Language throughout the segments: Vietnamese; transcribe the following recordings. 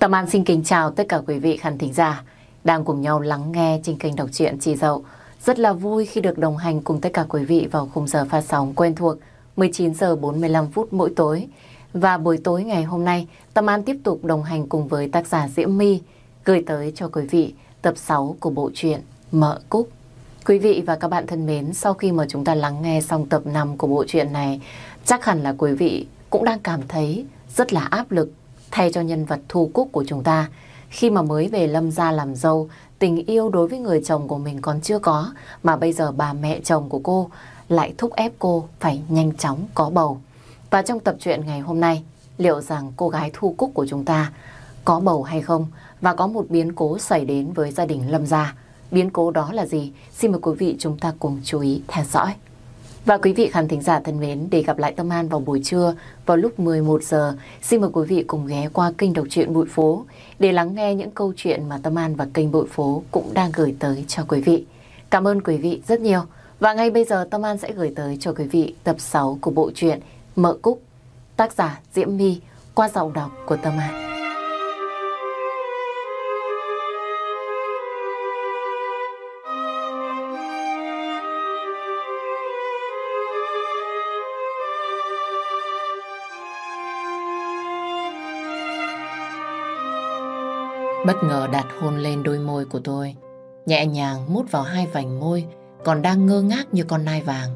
Tâm An xin kính chào tất cả quý vị khán thính giả đang cùng nhau lắng nghe trên kênh đọc truyện Chị Dậu. Rất là vui khi được đồng hành cùng tất cả quý vị vào khung giờ phát sóng quen thuộc 19 giờ 45 phút mỗi tối. Và buổi tối ngày hôm nay, Tâm An tiếp tục đồng hành cùng với tác giả Diễm My gửi tới cho quý vị tập 6 của bộ truyện Mợ Cúc. Quý vị và các bạn thân mến, sau khi mà chúng ta lắng nghe xong tập 5 của bộ truyện này, chắc hẳn là quý vị cũng đang cảm thấy rất là áp lực thay cho nhân vật Thu Cúc của chúng ta. Khi mà mới về Lâm gia làm dâu, tình yêu đối với người chồng của mình còn chưa có, mà bây giờ bà mẹ chồng của cô lại thúc ép cô phải nhanh chóng có bầu. Và trong tập truyện ngày hôm nay, liệu rằng cô gái Thu Cúc của chúng ta có bầu hay không và có một biến cố xảy đến với gia đình Lâm gia. Biến cố đó là gì? Xin mời quý vị chúng ta cùng chú ý theo dõi. Và quý vị khán thính giả thân mến, để gặp lại Tâm An vào buổi trưa, vào lúc 11 giờ, xin mời quý vị cùng ghé qua kênh đọc truyện Bụi Phố để lắng nghe những câu chuyện mà Tâm An và kênh Bụi Phố cũng đang gửi tới cho quý vị. Cảm ơn quý vị rất nhiều. Và ngay bây giờ Tâm An sẽ gửi tới cho quý vị tập 6 của bộ truyện Mợ Cúc, tác giả Diễm My qua giọng đọc của Tâm An. Bất ngờ đặt hôn lên đôi môi của tôi. Nhẹ nhàng mút vào hai vành môi còn đang ngơ ngác như con nai vàng.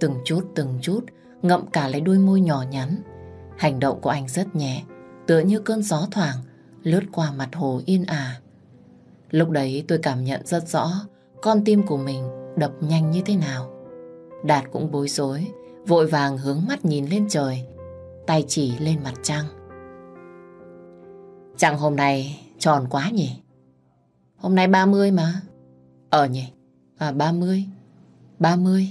Từng chút từng chút ngậm cả lấy đôi môi nhỏ nhắn. Hành động của anh rất nhẹ, tựa như cơn gió thoảng lướt qua mặt hồ yên ả. Lúc đấy tôi cảm nhận rất rõ con tim của mình đập nhanh như thế nào. Đạt cũng bối rối, vội vàng hướng mắt nhìn lên trời, tay chỉ lên mặt trăng. Chẳng hôm nay Tròn quá nhỉ? Hôm nay 30 mà. Ờ nhỉ? À 30. 30.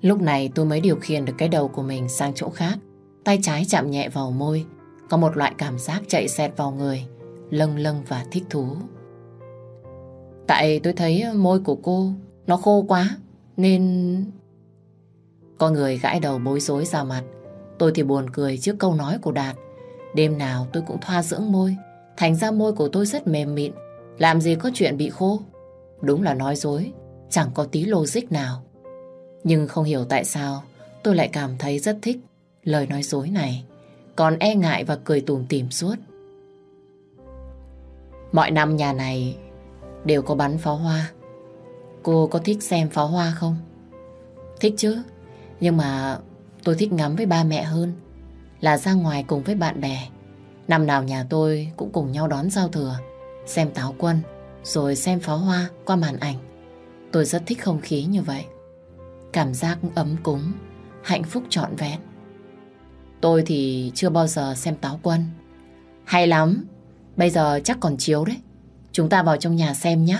Lúc này tôi mới điều khiển được cái đầu của mình sang chỗ khác. Tay trái chạm nhẹ vào môi. Có một loại cảm giác chạy xẹt vào người. Lâng lâng và thích thú. Tại tôi thấy môi của cô nó khô quá. Nên... Có người gãi đầu bối rối ra mặt. Tôi thì buồn cười trước câu nói của Đạt. Đêm nào tôi cũng thoa dưỡng môi Thành ra môi của tôi rất mềm mịn. Làm gì có chuyện bị khô. Đúng là nói dối, Chẳng có tí logic nào. Nhưng không hiểu tại sao, Tôi lại cảm thấy rất thích lời nói dối này. Còn e ngại và cười tùm tìm suốt. Mọi năm nhà này Đều có bắn pháo hoa. Cô có thích xem pháo hoa không? Thích chứ. Nhưng mà tôi thích ngắm với ba mẹ hơn. Là ra ngoài cùng với bạn bè. Năm nào nhà tôi cũng cùng nhau đón giao thừa, xem táo quân, rồi xem pháo hoa qua màn ảnh. Tôi rất thích không khí như vậy. Cảm giác ấm cúng, hạnh phúc trọn vẹn. Tôi thì chưa bao giờ xem táo quân. Hay lắm, bây giờ chắc còn chiếu đấy. Chúng ta vào trong nhà xem nhé.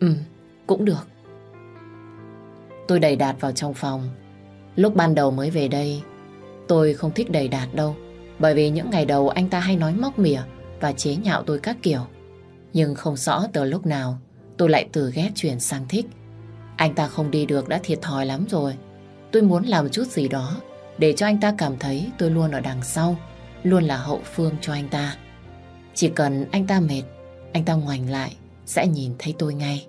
Ừ, cũng được. Tôi đầy đạt vào trong phòng. Lúc ban đầu mới về đây, tôi không thích đầy đạt đâu. Bởi vì những ngày đầu anh ta hay nói móc mỉa và chế nhạo tôi các kiểu. Nhưng không rõ từ lúc nào tôi lại từ ghét chuyển sang thích. Anh ta không đi được đã thiệt thòi lắm rồi. Tôi muốn làm chút gì đó để cho anh ta cảm thấy tôi luôn ở đằng sau, luôn là hậu phương cho anh ta. Chỉ cần anh ta mệt, anh ta ngoảnh lại sẽ nhìn thấy tôi ngay.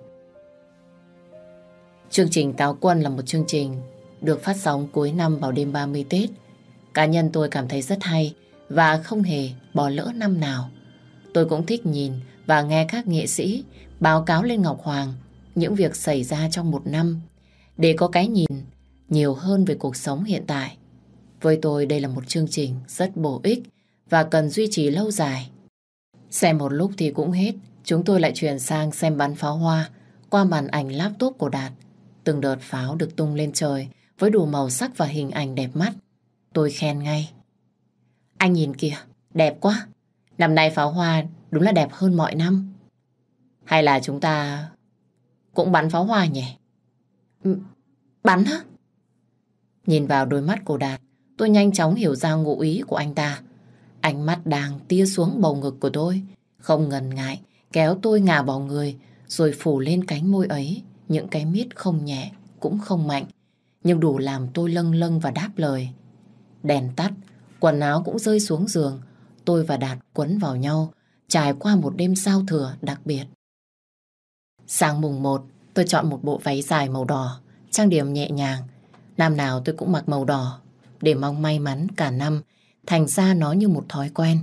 Chương trình Táo Quân là một chương trình được phát sóng cuối năm vào đêm 30 Tết. Cá nhân tôi cảm thấy rất hay và không hề bỏ lỡ năm nào. Tôi cũng thích nhìn và nghe các nghệ sĩ báo cáo lên Ngọc Hoàng những việc xảy ra trong một năm để có cái nhìn nhiều hơn về cuộc sống hiện tại. Với tôi đây là một chương trình rất bổ ích và cần duy trì lâu dài. Xem một lúc thì cũng hết, chúng tôi lại chuyển sang xem bắn pháo hoa qua màn ảnh laptop của Đạt. Từng đợt pháo được tung lên trời với đủ màu sắc và hình ảnh đẹp mắt. Tôi khen ngay. Anh nhìn kìa, đẹp quá. Năm nay pháo hoa đúng là đẹp hơn mọi năm. Hay là chúng ta cũng bắn pháo hoa nhỉ? Ừ, bắn á? Nhìn vào đôi mắt của Đạt, tôi nhanh chóng hiểu ra ngụ ý của anh ta. Ánh mắt đang tia xuống bầu ngực của tôi, không ngần ngại, kéo tôi ngả vào người, rồi phủ lên cánh môi ấy, những cái miết không nhẹ, cũng không mạnh, nhưng đủ làm tôi lâng lâng và đáp lời. Đèn tắt, quần áo cũng rơi xuống giường. tôi và Đạt quấn vào nhau, trải qua một đêm sao thừa đặc biệt. Sáng mùng 1, tôi chọn một bộ váy dài màu đỏ, trang điểm nhẹ nhàng. Năm nào tôi cũng mặc màu đỏ, để mong may mắn cả năm, thành ra nó như một thói quen.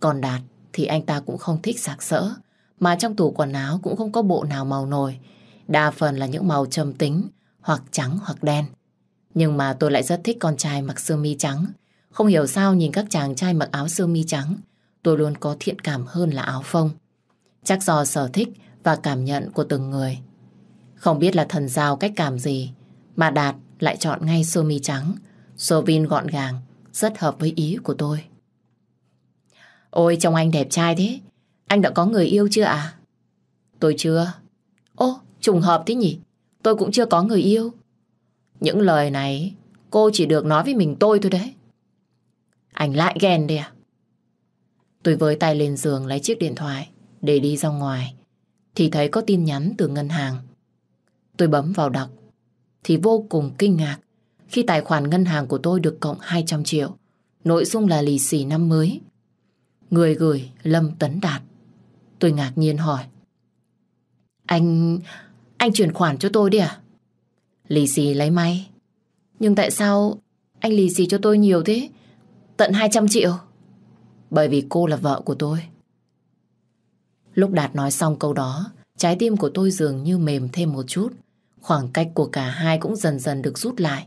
Còn Đạt thì anh ta cũng không thích sạc sỡ, mà trong tủ quần áo cũng không có bộ nào màu nổi. Đa phần là những màu trầm tính, hoặc trắng hoặc đen. Nhưng mà tôi lại rất thích con trai mặc sơ mi trắng. Không hiểu sao nhìn các chàng trai mặc áo sơ mi trắng, tôi luôn có thiện cảm hơn là áo phông. Chắc do sở thích và cảm nhận của từng người. Không biết là thần giao cách cảm gì, mà Đạt lại chọn ngay sơ mi trắng, sơ vin gọn gàng, rất hợp với ý của tôi. Ôi, trông anh đẹp trai thế. Anh đã có người yêu chưa à? Tôi chưa. Ô, trùng hợp thế nhỉ? Tôi cũng chưa có người yêu. Những lời này, cô chỉ được nói với mình tôi thôi đấy. Anh lại ghen đi à? Tôi với tay lên giường lấy chiếc điện thoại để đi ra ngoài. Thì thấy có tin nhắn từ ngân hàng. Tôi bấm vào đọc. Thì vô cùng kinh ngạc khi tài khoản ngân hàng của tôi được cộng 200 triệu. Nội dung là lì xì năm mới. Người gửi Lâm Tấn Đạt. Tôi ngạc nhiên hỏi. Anh... anh chuyển khoản cho tôi đi à? Lì xì lấy may. Nhưng tại sao anh lì xì cho tôi nhiều thế? Tận 200 triệu. Bởi vì cô là vợ của tôi. Lúc Đạt nói xong câu đó, trái tim của tôi dường như mềm thêm một chút. Khoảng cách của cả hai cũng dần dần được rút lại.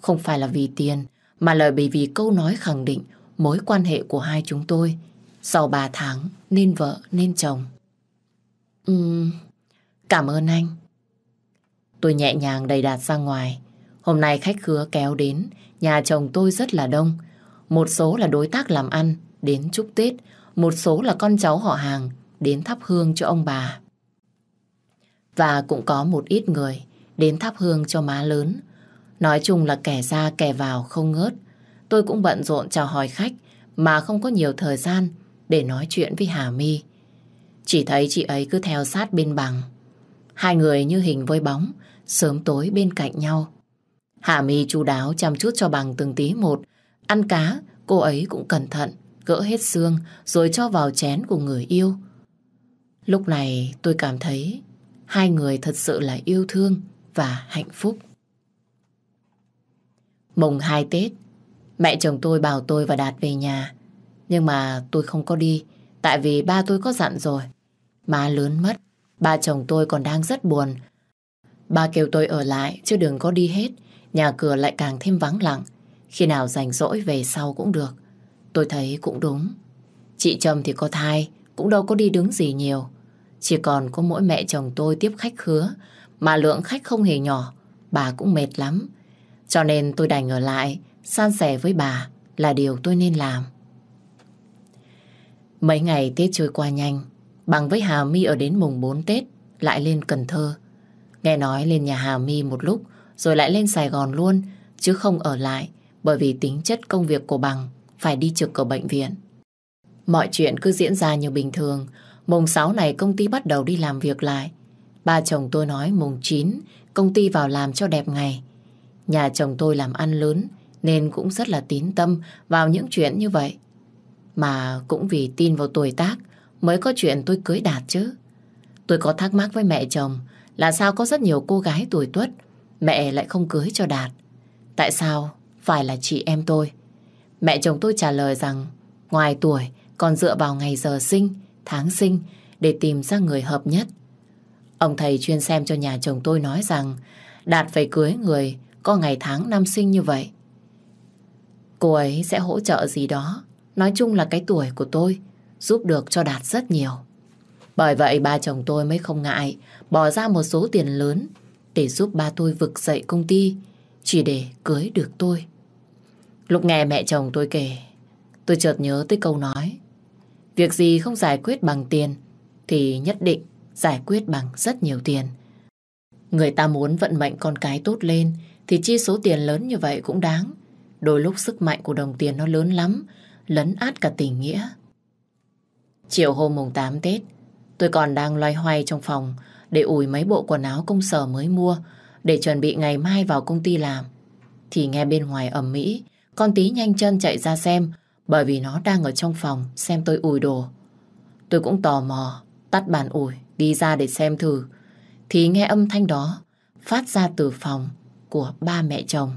Không phải là vì tiền, mà là bởi vì câu nói khẳng định mối quan hệ của hai chúng tôi sau 3 tháng nên vợ nên chồng. Ừm, cảm ơn anh. Tôi nhẹ nhàng đầy đạt ra ngoài. Hôm nay khách khứa kéo đến, nhà chồng tôi rất là đông. Một số là đối tác làm ăn, đến chúc Tết. Một số là con cháu họ hàng, đến thắp hương cho ông bà. Và cũng có một ít người đến thắp hương cho má lớn. Nói chung là kẻ ra kẻ vào không ngớt. Tôi cũng bận rộn chào hỏi khách mà không có nhiều thời gian để nói chuyện với Hà My. Chỉ thấy chị ấy cứ theo sát bên bằng. Hai người như hình với bóng, sớm tối bên cạnh nhau. Hà My chú đáo chăm chút cho bằng từng tí một. Ăn cá, cô ấy cũng cẩn thận, gỡ hết xương rồi cho vào chén của người yêu. Lúc này tôi cảm thấy hai người thật sự là yêu thương và hạnh phúc. Mùng 2 Tết, mẹ chồng tôi bảo tôi và Đạt về nhà. Nhưng mà tôi không có đi, tại vì ba tôi có dặn rồi. Má lớn mất, ba chồng tôi còn đang rất buồn. Ba kêu tôi ở lại, chứ đừng có đi hết. Nhà cửa lại càng thêm vắng lặng. Khi nào rảnh rỗi về sau cũng được. Tôi thấy cũng đúng. Chị Trâm thì có thai, cũng đâu có đi đứng gì nhiều. Chỉ còn có mỗi mẹ chồng tôi tiếp khách khứa, mà lượng khách không hề nhỏ, bà cũng mệt lắm. Cho nên tôi đành ở lại, san sẻ với bà là điều tôi nên làm. Mấy ngày Tết trôi qua nhanh, bằng với Hà My ở đến mùng 4 Tết, lại lên Cần Thơ. Nghe nói lên nhà Hà My một lúc, rồi lại lên Sài Gòn luôn, chứ không ở lại, bởi vì tính chất công việc của bằng phải đi trực ở bệnh viện. Mọi chuyện cứ diễn ra như bình thường, mùng 6 này công ty bắt đầu đi làm việc lại. Ba chồng tôi nói mùng 9 công ty vào làm cho đẹp ngày. Nhà chồng tôi làm ăn lớn nên cũng rất là tín tâm vào những chuyện như vậy. Mà cũng vì tin vào tuổi tác mới có chuyện tôi cưới Đạt chứ. Tôi có thắc mắc với mẹ chồng là sao có rất nhiều cô gái tuổi tuất mẹ lại không cưới cho Đạt. Tại sao phải là chị em tôi? Mẹ chồng tôi trả lời rằng ngoài tuổi còn dựa vào ngày giờ sinh, tháng sinh để tìm ra người hợp nhất. Ông thầy chuyên xem cho nhà chồng tôi nói rằng Đạt phải cưới người có ngày tháng năm sinh như vậy. Cô ấy sẽ hỗ trợ gì đó. Nói chung là cái tuổi của tôi giúp được cho Đạt rất nhiều. Bởi vậy ba chồng tôi mới không ngại bỏ ra một số tiền lớn để giúp ba tôi vực dậy công ty chỉ để cưới được tôi. Lúc nghe mẹ chồng tôi kể, tôi chợt nhớ tới câu nói việc gì không giải quyết bằng tiền thì nhất định giải quyết bằng rất nhiều tiền. Người ta muốn vận mệnh con cái tốt lên thì chi số tiền lớn như vậy cũng đáng. Đôi lúc sức mạnh của đồng tiền nó lớn lắm, lấn át cả tình nghĩa. Chiều hôm mùng 8 Tết, tôi còn đang loay hoay trong phòng để ủi mấy bộ quần áo công sở mới mua để chuẩn bị ngày mai vào công ty làm. Thì nghe bên ngoài ẩm mỹ, con tí nhanh chân chạy ra xem Bởi vì nó đang ở trong phòng xem tôi ủi đồ. Tôi cũng tò mò, tắt bàn ủi, đi ra để xem thử. Thì nghe âm thanh đó phát ra từ phòng của ba mẹ chồng.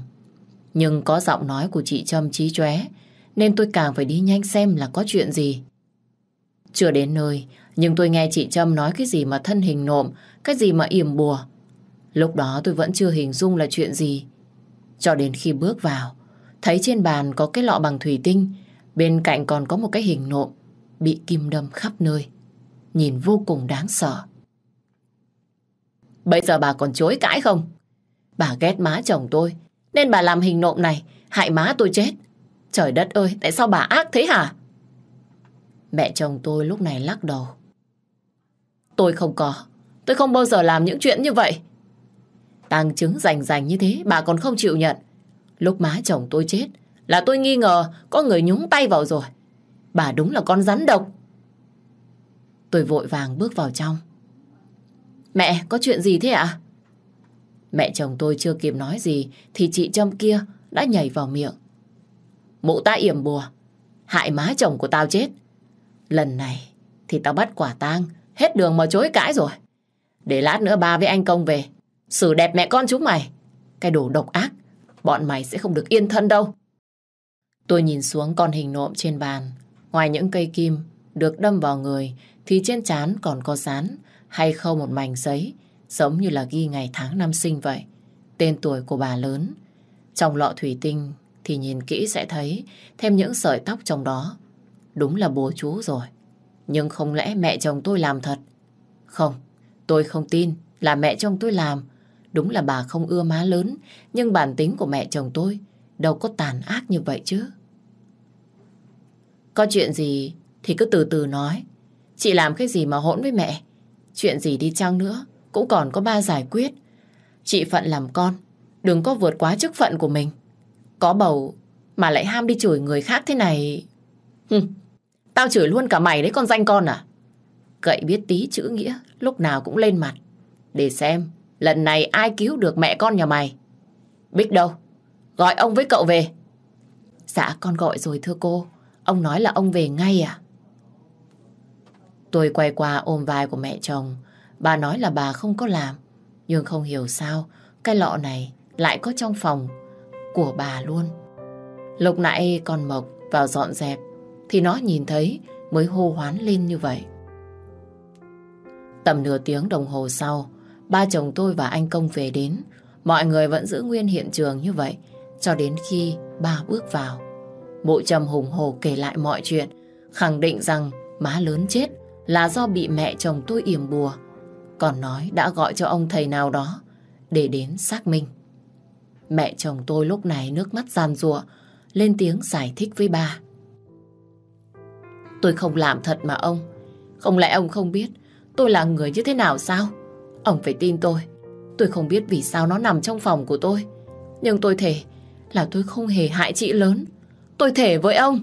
Nhưng có giọng nói của chị Trâm trí chóe nên tôi càng phải đi nhanh xem là có chuyện gì. Chưa đến nơi, nhưng tôi nghe chị Trâm nói cái gì mà thân hình nộm, cái gì mà yểm bùa. Lúc đó tôi vẫn chưa hình dung là chuyện gì. Cho đến khi bước vào, thấy trên bàn có cái lọ bằng thủy tinh, bên cạnh còn có một cái hình nộm, bị kim đâm khắp nơi. Nhìn vô cùng đáng sợ. Bây giờ bà còn chối cãi không? Bà ghét má chồng tôi, nên bà làm hình nộm này, hại má tôi chết. Trời đất ơi, tại sao bà ác thế hả? Mẹ chồng tôi lúc này lắc đầu. Tôi không có. Tôi không bao giờ làm những chuyện như vậy. Tàng chứng rành rành như thế, bà còn không chịu nhận. Lúc má chồng tôi chết, là tôi nghi ngờ có người nhúng tay vào rồi. Bà đúng là con rắn độc. Tôi vội vàng bước vào trong. Mẹ, có chuyện gì thế ạ? Mẹ chồng tôi chưa kịp nói gì thì chị Trâm kia đã nhảy vào miệng. Mụ ta yểm bùa, hại má chồng của tao chết. Lần này thì tao bắt quả tang, hết đường mà chối cãi rồi. Để lát nữa ba với anh công về, xử đẹp mẹ con chúng mày. Cái đồ độc ác, bọn mày sẽ không được yên thân đâu. Tôi nhìn xuống con hình nộm trên bàn. Ngoài những cây kim được đâm vào người thì trên trán còn có dán hay khâu một mảnh giấy giống như là ghi ngày tháng năm sinh vậy. Tên tuổi của bà lớn. Trong lọ thủy tinh thì nhìn kỹ sẽ thấy thêm những sợi tóc trong đó. Đúng là bố chú rồi. Nhưng không lẽ mẹ chồng tôi làm thật? Không, tôi không tin là mẹ chồng tôi làm. Đúng là bà không ưa má lớn, nhưng bản tính của mẹ chồng tôi đâu có tàn ác như vậy chứ. Có chuyện gì thì cứ từ từ nói. Chị làm cái gì mà hỗn với mẹ? Chuyện gì đi chăng nữa cũng còn có ba giải quyết. Chị phận làm con, đừng có vượt quá chức phận của mình. Có bầu mà lại ham đi chửi người khác thế này. Hừ, tao chửi luôn cả mày đấy con danh con à? Cậy biết tí chữ nghĩa, lúc nào cũng lên mặt. Để xem, lần này ai cứu được mẹ con nhà mày. Bích đâu? Gọi ông với cậu về. Dạ, con gọi rồi thưa cô. Ông nói là ông về ngay à? Tôi quay qua ôm vai của mẹ chồng. Bà nói là bà không có làm. Nhưng không hiểu sao cái lọ này lại có trong phòng của bà luôn. Lúc nãy con Mộc vào dọn dẹp thì nó nhìn thấy mới hô hoán lên như vậy. Tầm nửa tiếng đồng hồ sau, ba chồng tôi và anh Công về đến. Mọi người vẫn giữ nguyên hiện trường như vậy cho đến khi ba bước vào. bộ trầm hùng hồ kể lại mọi chuyện, khẳng định rằng má lớn chết là do bị mẹ chồng tôi yểm bùa. Còn nói đã gọi cho ông thầy nào đó để đến xác minh. Mẹ chồng tôi lúc này nước mắt giàn rụa, lên tiếng giải thích với ba. Tôi không làm thật mà ông. Không lẽ ông không biết tôi là người như thế nào sao? Ông phải tin tôi. Tôi không biết vì sao nó nằm trong phòng của tôi. Nhưng tôi thể là tôi không hề hại chị lớn. Tôi thể với ông.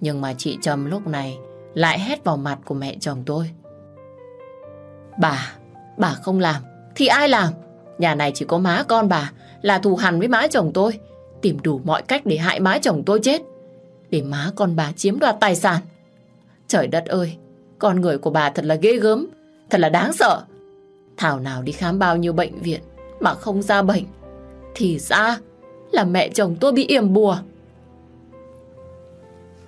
Nhưng mà chị Trầm lúc này lại hét vào mặt của mẹ chồng tôi. Bà, bà không làm, thì ai làm? Nhà này chỉ có má con bà là thù hằn với má chồng tôi. Tìm đủ mọi cách để hại má chồng tôi chết. Để má con bà chiếm đoạt tài sản. Trời đất ơi, con người của bà thật là ghê gớm, thật là đáng sợ. Thảo nào đi khám bao nhiêu bệnh viện mà không ra bệnh. Thì ra là mẹ chồng tôi bị yểm bùa.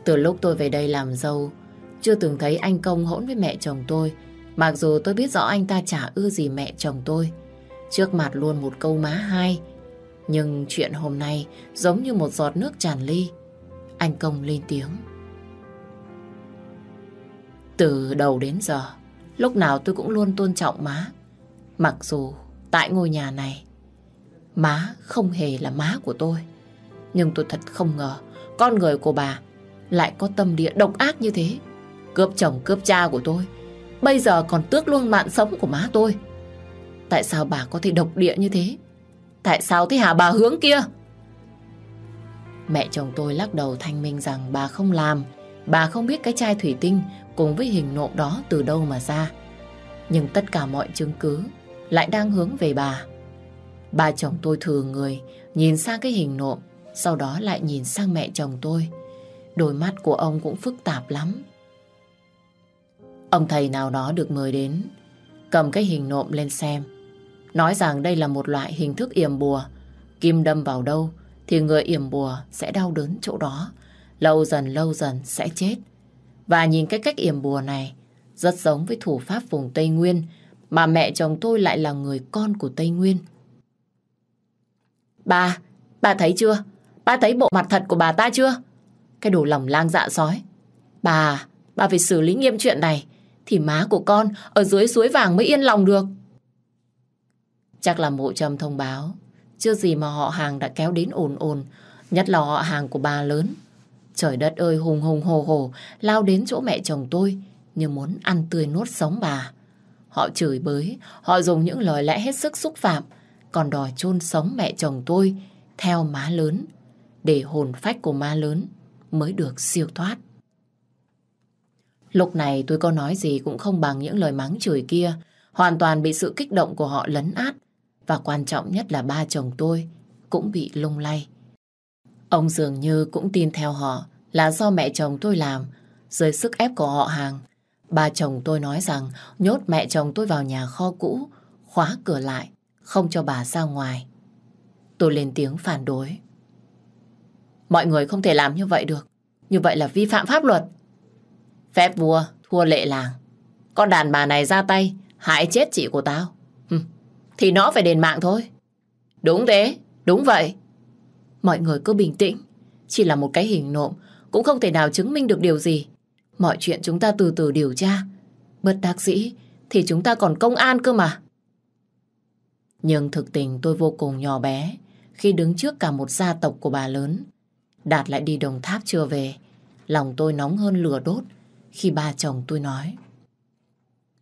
Từ lúc tôi về đây làm dâu, chưa từng thấy anh Công hỗn với mẹ chồng tôi. Mặc dù tôi biết rõ anh ta chả ưa gì mẹ chồng tôi. Trước mặt luôn một câu má hai. Nhưng chuyện hôm nay giống như một giọt nước tràn ly. Anh Công lên tiếng. Từ đầu đến giờ, lúc nào tôi cũng luôn tôn trọng má. Mặc dù tại ngôi nhà này, má không hề là má của tôi. Nhưng tôi thật không ngờ con người của bà lại có tâm địa độc ác như thế. Cướp chồng cướp cha của tôi Bây giờ còn tước luôn mạng sống của má tôi Tại sao bà có thể độc địa như thế Tại sao thế hả bà hướng kia Mẹ chồng tôi lắc đầu thanh minh rằng bà không làm Bà không biết cái chai thủy tinh Cùng với hình nộm đó từ đâu mà ra Nhưng tất cả mọi chứng cứ Lại đang hướng về bà Bà chồng tôi thừa người Nhìn sang cái hình nộm Sau đó lại nhìn sang mẹ chồng tôi Đôi mắt của ông cũng phức tạp lắm. Ông thầy nào đó được mời đến, cầm cái hình nộm lên xem. Nói rằng đây là một loại hình thức yểm bùa. Kim đâm vào đâu thì người yểm bùa sẽ đau đớn chỗ đó. Lâu dần lâu dần sẽ chết. Và nhìn cái cách yểm bùa này rất giống với thủ pháp vùng Tây Nguyên mà mẹ chồng tôi lại là người con của Tây Nguyên. Bà, bà thấy chưa? Bà thấy bộ mặt thật của bà ta chưa? Cái đồ lòng lang dạ sói. Bà, bà phải xử lý nghiêm chuyện này thì má của con ở dưới suối vàng mới yên lòng được. Chắc là mộ trầm thông báo chưa gì mà họ hàng đã kéo đến ồn ồn nhất là họ hàng của bà lớn. Trời đất ơi hùng hùng hồ hồ lao đến chỗ mẹ chồng tôi như muốn ăn tươi nuốt sống bà. Họ chửi bới, họ dùng những lời lẽ hết sức xúc phạm, còn đòi chôn sống mẹ chồng tôi theo má lớn, để hồn phách của má lớn mới được siêu thoát. Lúc này tôi có nói gì cũng không bằng những lời mắng chửi kia, hoàn toàn bị sự kích động của họ lấn át, và quan trọng nhất là ba chồng tôi cũng bị lung lay. Ông dường như cũng tin theo họ là do mẹ chồng tôi làm, dưới sức ép của họ hàng. Ba chồng tôi nói rằng nhốt mẹ chồng tôi vào nhà kho cũ, khóa cửa lại, không cho bà ra ngoài. Tôi lên tiếng phản đối. Mọi người không thể làm như vậy được. Như vậy là vi phạm pháp luật. Phép vua thua lệ làng. Con đàn bà này ra tay, hại chết chị của tao thì nó phải đền mạng thôi. Đúng thế, đúng vậy. Mọi người cứ bình tĩnh. Chỉ là một cái hình nộm, cũng không thể nào chứng minh được điều gì. Mọi chuyện chúng ta từ từ điều tra. Bất đắc dĩ thì chúng ta còn công an cơ mà. Nhưng thực tình tôi vô cùng nhỏ bé khi đứng trước cả một gia tộc của bà lớn. Đạt lại đi Đồng Tháp chưa về. Lòng tôi nóng hơn lửa đốt khi ba chồng tôi nói.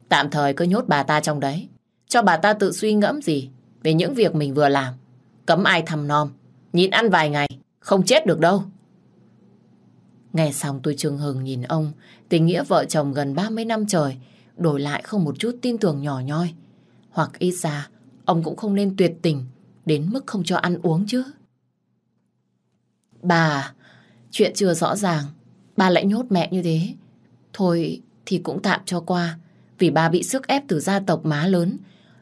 Tạm thời cứ nhốt bà ta trong đấy. Cho bà ta tự suy ngẫm gì về những việc mình vừa làm. Cấm ai thầm nom. Nhịn ăn vài ngày. Không chết được đâu. Nghe xong tôi trừng hừng nhìn ông. Tình nghĩa vợ chồng gần 30 năm trời. Đổi lại không một chút tin tưởng nhỏ nhoi. Hoặc ít ra ông cũng không nên tuyệt tình đến mức không cho ăn uống chứ. Bà, chuyện chưa rõ ràng, bà lại nhốt mẹ như thế. Thôi thì cũng tạm cho qua, vì bà bị sức ép từ gia tộc má lớn,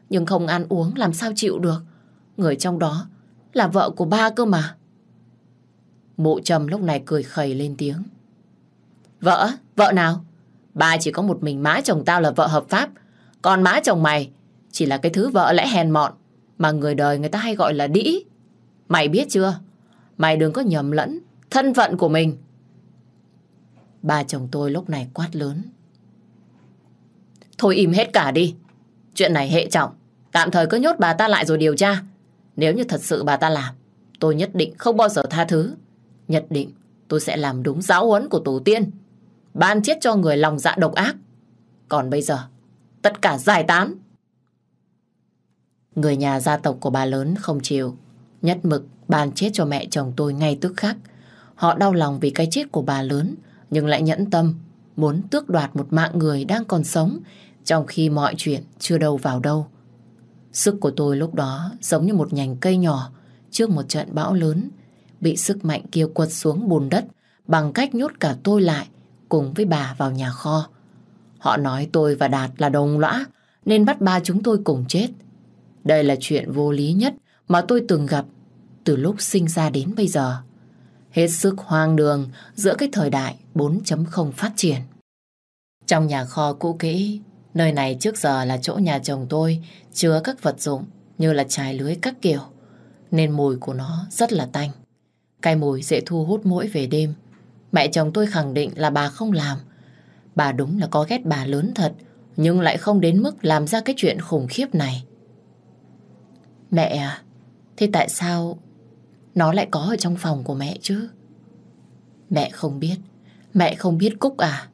nhưng không ăn uống làm sao chịu được. Người trong đó là vợ của ba cơ mà. Mộ trầm lúc này cười khẩy lên tiếng. Vợ? Vợ nào? Ba chỉ có một mình má chồng tao là vợ hợp pháp, còn má chồng mày chỉ là cái thứ vợ lẽ hèn mọn mà người đời người ta hay gọi là đĩ. Mày biết chưa? Mày đừng có nhầm lẫn thân phận của mình. Ba chồng tôi lúc này quát lớn. Thôi im hết cả đi. Chuyện này hệ trọng. Tạm thời cứ nhốt bà ta lại rồi điều tra. Nếu như thật sự bà ta làm, tôi nhất định không bao giờ tha thứ. Nhất định tôi sẽ làm đúng giáo huấn của tổ tiên. Ban chết cho người lòng dạ độc ác. Còn bây giờ, tất cả giải tán. Người nhà gia tộc của bà lớn không chịu. Nhất mực ban chết cho mẹ chồng tôi ngay tức khắc. Họ đau lòng vì cái chết của bà lớn, nhưng lại nhẫn tâm, muốn tước đoạt một mạng người đang còn sống, trong khi mọi chuyện chưa đâu vào đâu. Sức của tôi lúc đó giống như một nhành cây nhỏ trước một trận bão lớn, bị sức mạnh kia quật xuống bùn đất bằng cách nhốt cả tôi lại cùng với bà vào nhà kho. Họ nói tôi và Đạt là đồng lõa nên bắt ba chúng tôi cùng chết. Đây là chuyện vô lý nhất mà tôi từng gặp từ lúc sinh ra đến bây giờ. Hết sức hoang đường giữa cái thời đại 4.0 phát triển. Trong nhà kho cũ kỹ, nơi này trước giờ là chỗ nhà chồng tôi chứa các vật dụng như là trái lưới các kiểu, nên mùi của nó rất là tanh. Cái mùi dễ thu hút mũi về đêm. Mẹ chồng tôi khẳng định là bà không làm. Bà đúng là có ghét bà lớn thật, nhưng lại không đến mức làm ra cái chuyện khủng khiếp này. Mẹ à, thế tại sao nó lại có ở trong phòng của mẹ chứ? Mẹ không biết, mẹ không biết Cúc à?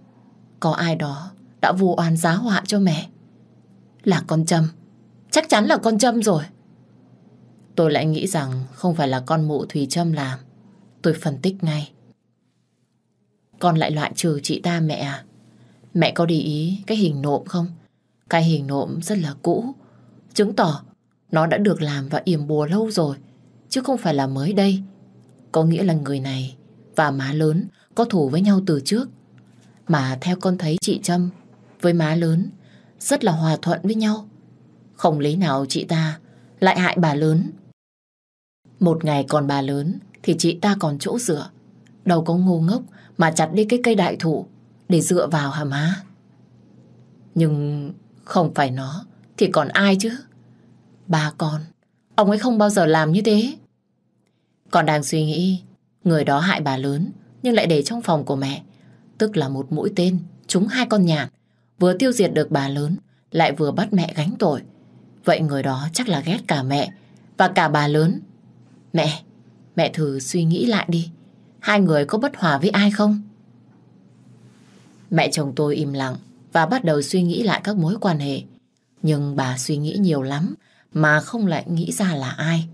Có ai đó đã vu oan giá họa cho mẹ? Là con Trâm, chắc chắn là con Trâm rồi. Tôi lại nghĩ rằng không phải là con mụ Thùy Trâm làm. Tôi phân tích ngay. Con lại loại trừ chị ta mẹ à? Mẹ có để ý cái hình nộm không? Cái hình nộm rất là cũ, chứng tỏ nó đã được làm và yểm bùa lâu rồi, chứ không phải là mới đây. Có nghĩa là người này và má lớn có thủ với nhau từ trước. Mà theo con thấy chị Trâm với má lớn rất là hòa thuận với nhau. Không lý nào chị ta lại hại bà lớn. Một ngày còn bà lớn thì chị ta còn chỗ dựa. Đâu có ngu ngốc mà chặt đi cái cây đại thụ để dựa vào hả má? Nhưng không phải nó thì còn ai chứ? Ba con, ông ấy không bao giờ làm như thế. còn đang suy nghĩ người đó hại bà lớn nhưng lại để trong phòng của mẹ. Tức là một mũi tên trúng hai con nhạn vừa tiêu diệt được bà lớn lại vừa bắt mẹ gánh tội. Vậy người đó chắc là ghét cả mẹ và cả bà lớn. Mẹ, mẹ thử suy nghĩ lại đi. Hai người có bất hòa với ai không? Mẹ chồng tôi im lặng và bắt đầu suy nghĩ lại các mối quan hệ. Nhưng bà suy nghĩ nhiều lắm mà không lại nghĩ ra là ai.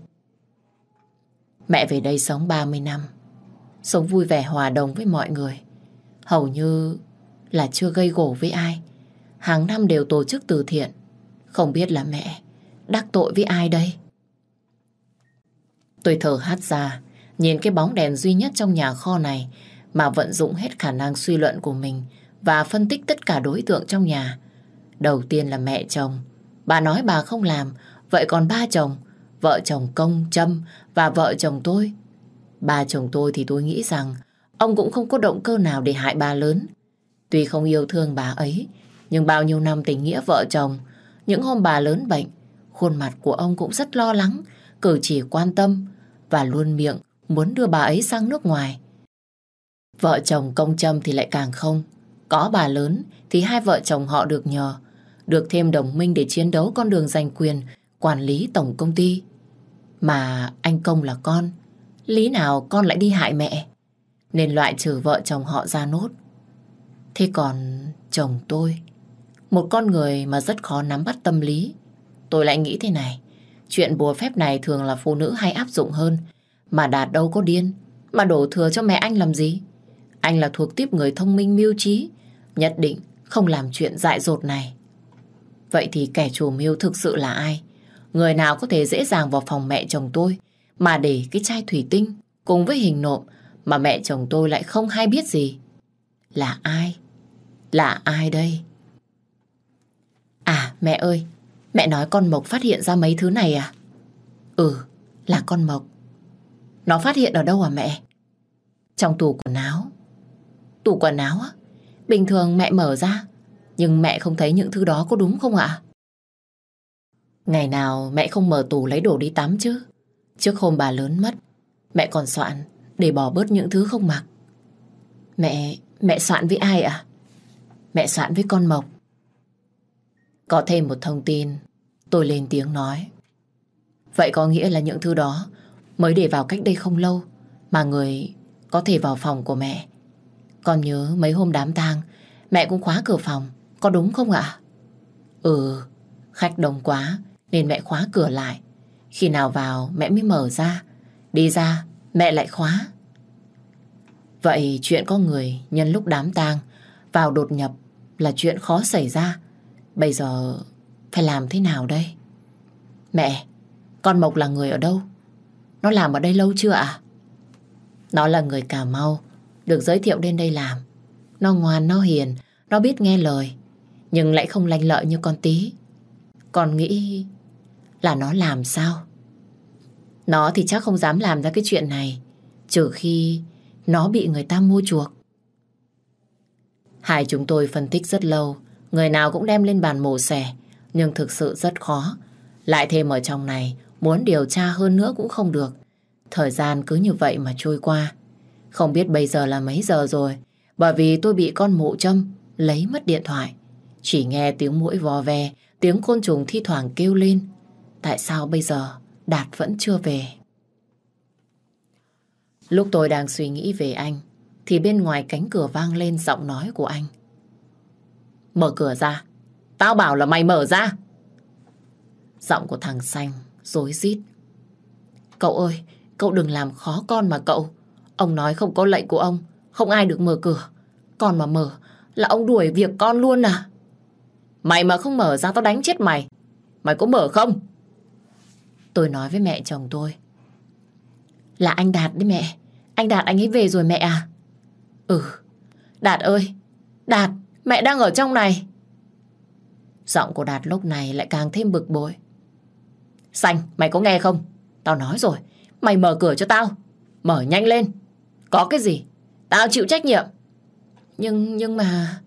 Mẹ về đây sống 30 năm, sống vui vẻ hòa đồng với mọi người. Hầu như là chưa gây gổ với ai. Hàng năm đều tổ chức từ thiện. Không biết là mẹ đắc tội với ai đây? Tôi thở hắt ra, nhìn cái bóng đèn duy nhất trong nhà kho này mà vận dụng hết khả năng suy luận của mình và phân tích tất cả đối tượng trong nhà. Đầu tiên là mẹ chồng. Bà nói bà không làm, vậy còn ba chồng, vợ chồng công, châm và vợ chồng tôi. Ba chồng tôi thì tôi nghĩ rằng ông cũng không có động cơ nào để hại bà lớn. Tuy không yêu thương bà ấy, nhưng bao nhiêu năm tình nghĩa vợ chồng, những hôm bà lớn bệnh, khuôn mặt của ông cũng rất lo lắng, cử chỉ quan tâm và luôn miệng muốn đưa bà ấy sang nước ngoài. Vợ chồng công châm thì lại càng không. Có bà lớn thì hai vợ chồng họ được nhờ, được thêm đồng minh để chiến đấu con đường giành quyền quản lý tổng công ty. Mà anh Công là con, lý nào con lại đi hại mẹ, nên loại trừ vợ chồng họ ra nốt. Thế còn chồng tôi, một con người mà rất khó nắm bắt tâm lý, tôi lại nghĩ thế này, chuyện bùa phép này thường là phụ nữ hay áp dụng hơn, mà Đạt đâu có điên, mà đổ thừa cho mẹ anh làm gì. Anh là thuộc tiếp người thông minh mưu trí, nhất định không làm chuyện dại dột này. Vậy thì kẻ chủ mưu thực sự là ai? Người nào có thể dễ dàng vào phòng mẹ chồng tôi mà để cái chai thủy tinh cùng với hình nộm mà mẹ chồng tôi lại không hay biết gì? Là ai? Là ai đây? À mẹ ơi, mẹ nói con Mộc phát hiện ra mấy thứ này à? Ừ, là con Mộc. Nó phát hiện ở đâu à mẹ? Trong tủ quần áo. Tủ quần áo á? Bình thường mẹ mở ra, nhưng mẹ không thấy những thứ đó có đúng không ạ? Ngày nào mẹ không mở tủ lấy đồ đi tắm chứ? Trước hôm bà lớn mất, mẹ còn soạn để bỏ bớt những thứ không mặc. Mẹ, mẹ soạn với ai ạ? Mẹ soạn với con Mộc. Có thêm một thông tin, tôi lên tiếng nói. Vậy có nghĩa là những thứ đó mới để vào cách đây không lâu mà người có thể vào phòng của mẹ. Con nhớ mấy hôm đám tang mẹ cũng khóa cửa phòng, có đúng không ạ? Ừ, khách đông quá nên mẹ khóa cửa lại. Khi nào vào mẹ mới mở ra, đi ra mẹ lại khóa. Vậy chuyện có người nhân lúc đám tang vào đột nhập là chuyện khó xảy ra. Bây giờ phải làm thế nào đây? Mẹ, con Mộc là người ở đâu? Nó làm ở đây lâu chưa ạ? Nó là người Cà Mau, được giới thiệu đến đây làm. Nó ngoan, nó hiền, nó biết nghe lời, nhưng lại không lanh lợi như con tí. Con nghĩ là nó làm sao? Nó thì chắc không dám làm ra cái chuyện này, trừ khi nó bị người ta mua chuộc. Hai chúng tôi phân tích rất lâu, người nào cũng đem lên bàn mổ xẻ, nhưng thực sự rất khó. Lại thêm ở trong này, muốn điều tra hơn nữa cũng không được. Thời gian cứ như vậy mà trôi qua. Không biết bây giờ là mấy giờ rồi, bởi vì tôi bị con mụ châm lấy mất điện thoại. Chỉ nghe tiếng mũi vò ve, tiếng côn trùng thi thoảng kêu lên. Tại sao bây giờ Đạt vẫn chưa về? Lúc tôi đang suy nghĩ về anh, thì bên ngoài cánh cửa vang lên giọng nói của anh. Mở cửa ra. Tao bảo là mày mở ra. Giọng của thằng xanh rối rít. Cậu ơi, cậu đừng làm khó con mà cậu. Ông nói không có lệnh của ông, không ai được mở cửa. Con mà mở là ông đuổi việc con luôn à? Mày mà không mở ra tao đánh chết mày. Mày có mở không? Tôi nói với mẹ chồng tôi. Là anh Đạt đấy mẹ. Anh Đạt anh ấy về rồi mẹ à? Ừ, Đạt ơi, Đạt, mẹ đang ở trong này. Giọng của Đạt lúc này lại càng thêm bực bội. Xanh, mày có nghe không? Tao nói rồi, mày mở cửa cho tao. Mở nhanh lên. Có cái gì? Tao chịu trách nhiệm. Nhưng, nhưng mà...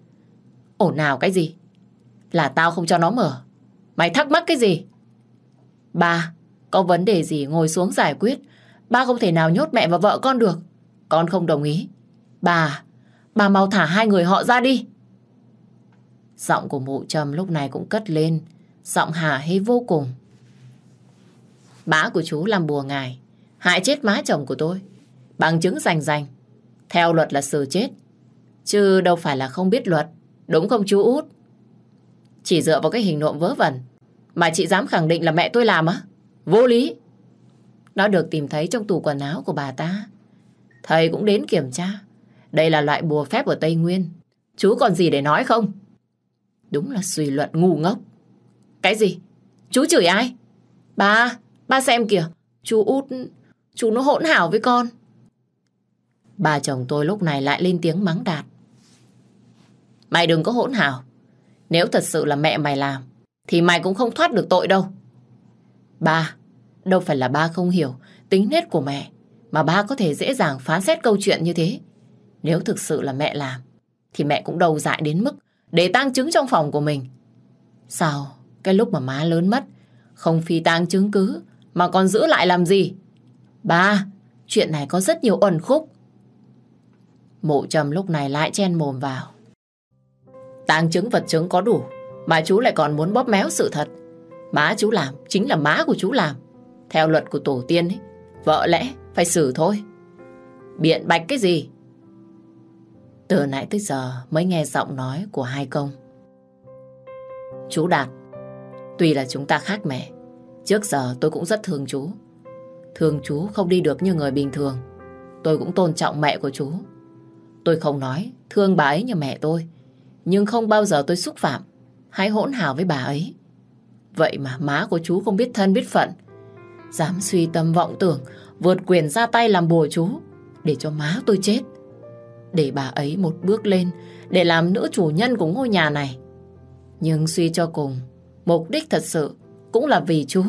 Ổn nào cái gì? Là tao không cho nó mở. Mày thắc mắc cái gì? Ba, có vấn đề gì ngồi xuống giải quyết. Ba không thể nào nhốt mẹ và vợ con được. Con không đồng ý. Bà, bà mau thả hai người họ ra đi. Giọng của mụ trầm lúc này cũng cất lên. Giọng hả hê vô cùng. Bá của chú làm bùa ngài. Hại chết má chồng của tôi. Bằng chứng rành rành. Theo luật là xử chết. Chứ đâu phải là không biết luật. Đúng không chú út? Chỉ dựa vào cái hình nộm vớ vẩn mà chị dám khẳng định là mẹ tôi làm á? Vô lý. Nó được tìm thấy trong tủ quần áo của bà ta. Thầy cũng đến kiểm tra. Đây là loại bùa phép ở Tây Nguyên. Chú còn gì để nói không? Đúng là suy luận ngu ngốc. Cái gì? Chú chửi ai? Ba, ba xem kìa. Chú út, chú nó hỗn hảo với con. Ba chồng tôi lúc này lại lên tiếng mắng đạt. Mày đừng có hỗn hảo. Nếu thật sự là mẹ mày làm, thì mày cũng không thoát được tội đâu. Ba, đâu phải là ba không hiểu tính nết của mẹ, mà ba có thể dễ dàng phán xét câu chuyện như thế. Nếu thực sự là mẹ làm, thì mẹ cũng đầu dại đến mức để tang chứng trong phòng của mình. Sao, cái lúc mà má lớn mất, không phi tang chứng cứ, mà còn giữ lại làm gì? Ba, chuyện này có rất nhiều ẩn khúc. Mộ trầm lúc này lại chen mồm vào. Tang chứng vật chứng có đủ, mà chú lại còn muốn bóp méo sự thật. Má chú làm, chính là má của chú làm. Theo luật của tổ tiên ấy, vợ lẽ phải xử thôi. Biện bạch cái gì? Từ nãy tới giờ mới nghe giọng nói của hai công. Chú Đạt, tuy là chúng ta khác mẹ, trước giờ tôi cũng rất thương chú. Thương chú không đi được như người bình thường. Tôi cũng tôn trọng mẹ của chú. Tôi không nói thương bà ấy như mẹ tôi, nhưng không bao giờ tôi xúc phạm hay hỗn hào với bà ấy. Vậy mà má của chú không biết thân biết phận. Dám suy tâm vọng tưởng, vượt quyền ra tay làm bùa chú, để cho má tôi chết. Để bà ấy một bước lên, để làm nữ chủ nhân của ngôi nhà này. Nhưng suy cho cùng, mục đích thật sự cũng là vì chú.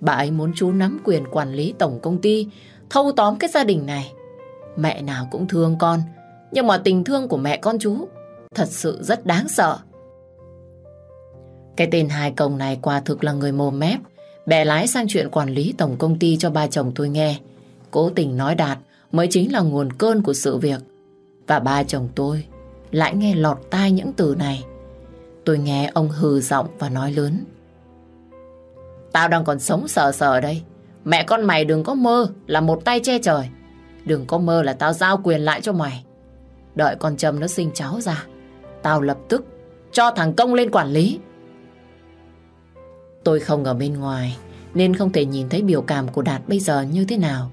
Bà ấy muốn chú nắm quyền quản lý tổng công ty, thâu tóm cái gia đình này. Mẹ nào cũng thương con, nhưng mà tình thương của mẹ con chú thật sự rất đáng sợ. Cái tên hai công này quả thực là người mồm mép, bè lái sang chuyện quản lý tổng công ty cho ba chồng tôi nghe. Cố tình nói đạt mới chính là nguồn cơn của sự việc. Và ba chồng tôi lại nghe lọt tai những từ này. Tôi nghe ông hừ giọng và nói lớn. Tao đang còn sống sờ sờ đây. Mẹ con mày đừng có mơ là một tay che trời. Đừng có mơ là tao giao quyền lại cho mày. Đợi con Trâm nó sinh cháu ra. Tao lập tức cho thằng Công lên quản lý. Tôi không ở bên ngoài, nên không thể nhìn thấy biểu cảm của Đạt bây giờ như thế nào.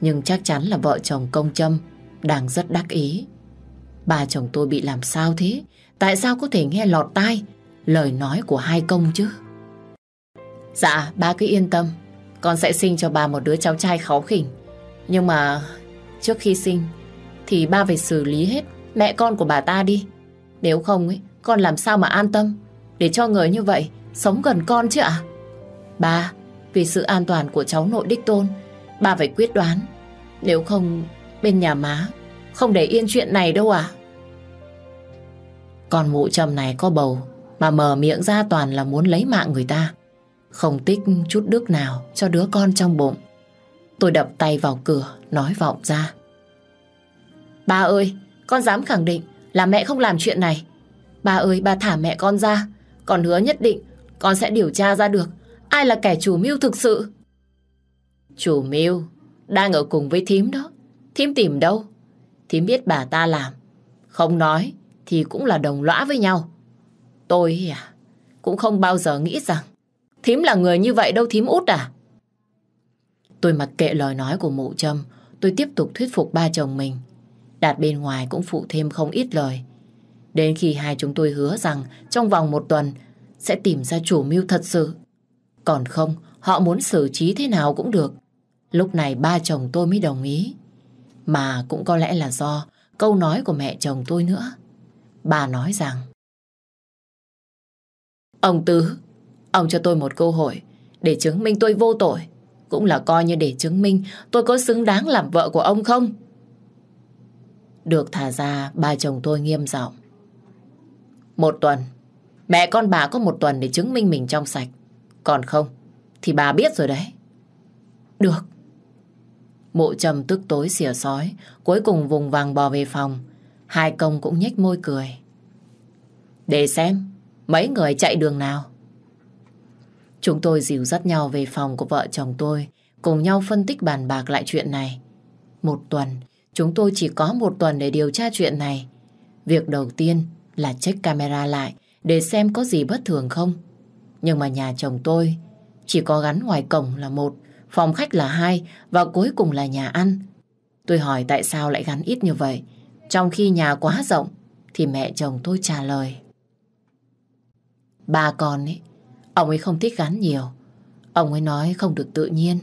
Nhưng chắc chắn là vợ chồng công trâm đang rất đắc ý. Ba chồng tôi bị làm sao thế? Tại sao có thể nghe lọt tai lời nói của hai công chứ? Dạ, ba cứ yên tâm. Con sẽ sinh cho bà một đứa cháu trai kháu khỉnh. Nhưng mà trước khi sinh thì ba phải xử lý hết mẹ con của bà ta đi. Nếu không ấy, con làm sao mà an tâm để cho người như vậy sống gần con chứ ạ? Ba, vì sự an toàn của cháu nội đích tôn, ba phải quyết đoán. Nếu không, bên nhà má không để yên chuyện này đâu à? Còn mụ trầm này có bầu, mà mở miệng ra toàn là muốn lấy mạng người ta. Không tích chút đức nào cho đứa con trong bụng. Tôi đập tay vào cửa, nói vọng ra. Ba ơi, con dám khẳng định là mẹ không làm chuyện này. Ba ơi, ba thả mẹ con ra. Con hứa nhất định con sẽ điều tra ra được ai là kẻ chủ mưu thực sự. Chủ mưu đang ở cùng với thím đó. Thím tìm đâu? Thím biết bà ta làm. Không nói thì cũng là đồng lõa với nhau. Tôi à, cũng không bao giờ nghĩ rằng thím là người như vậy đâu thím út à. Tôi mặc kệ lời nói của mụ trâm, tôi tiếp tục thuyết phục ba chồng mình. Đạt bên ngoài cũng phụ thêm không ít lời. Đến khi hai chúng tôi hứa rằng trong vòng một tuần sẽ tìm ra chủ mưu thật sự. Còn không, họ muốn xử trí thế nào cũng được. Lúc này ba chồng tôi mới đồng ý. Mà cũng có lẽ là do câu nói của mẹ chồng tôi nữa. Bà nói rằng Ông Tứ, ông cho tôi một cơ hội để chứng minh tôi vô tội. Cũng là coi như để chứng minh tôi có xứng đáng làm vợ của ông không? Được thả ra, ba chồng tôi nghiêm giọng. Một tuần, mẹ con bà có một tuần để chứng minh mình trong sạch. Còn không, thì bà biết rồi đấy. Được. Mộ trầm tức tối xỉa sói, cuối cùng vùng vàng bò về phòng. Hai công cũng nhếch môi cười. Để xem, mấy người chạy đường nào. Chúng tôi dìu dắt nhau về phòng của vợ chồng tôi, cùng nhau phân tích bàn bạc lại chuyện này. Một tuần, chúng tôi chỉ có một tuần để điều tra chuyện này. Việc đầu tiên là check camera lại để xem có gì bất thường không. Nhưng mà nhà chồng tôi chỉ có gắn ngoài cổng là một, phòng khách là hai và cuối cùng là nhà ăn. Tôi hỏi tại sao lại gắn ít như vậy, trong khi nhà quá rộng thì mẹ chồng tôi trả lời. Ba con ấy, ông ấy không thích gắn nhiều. Ông ấy nói không được tự nhiên.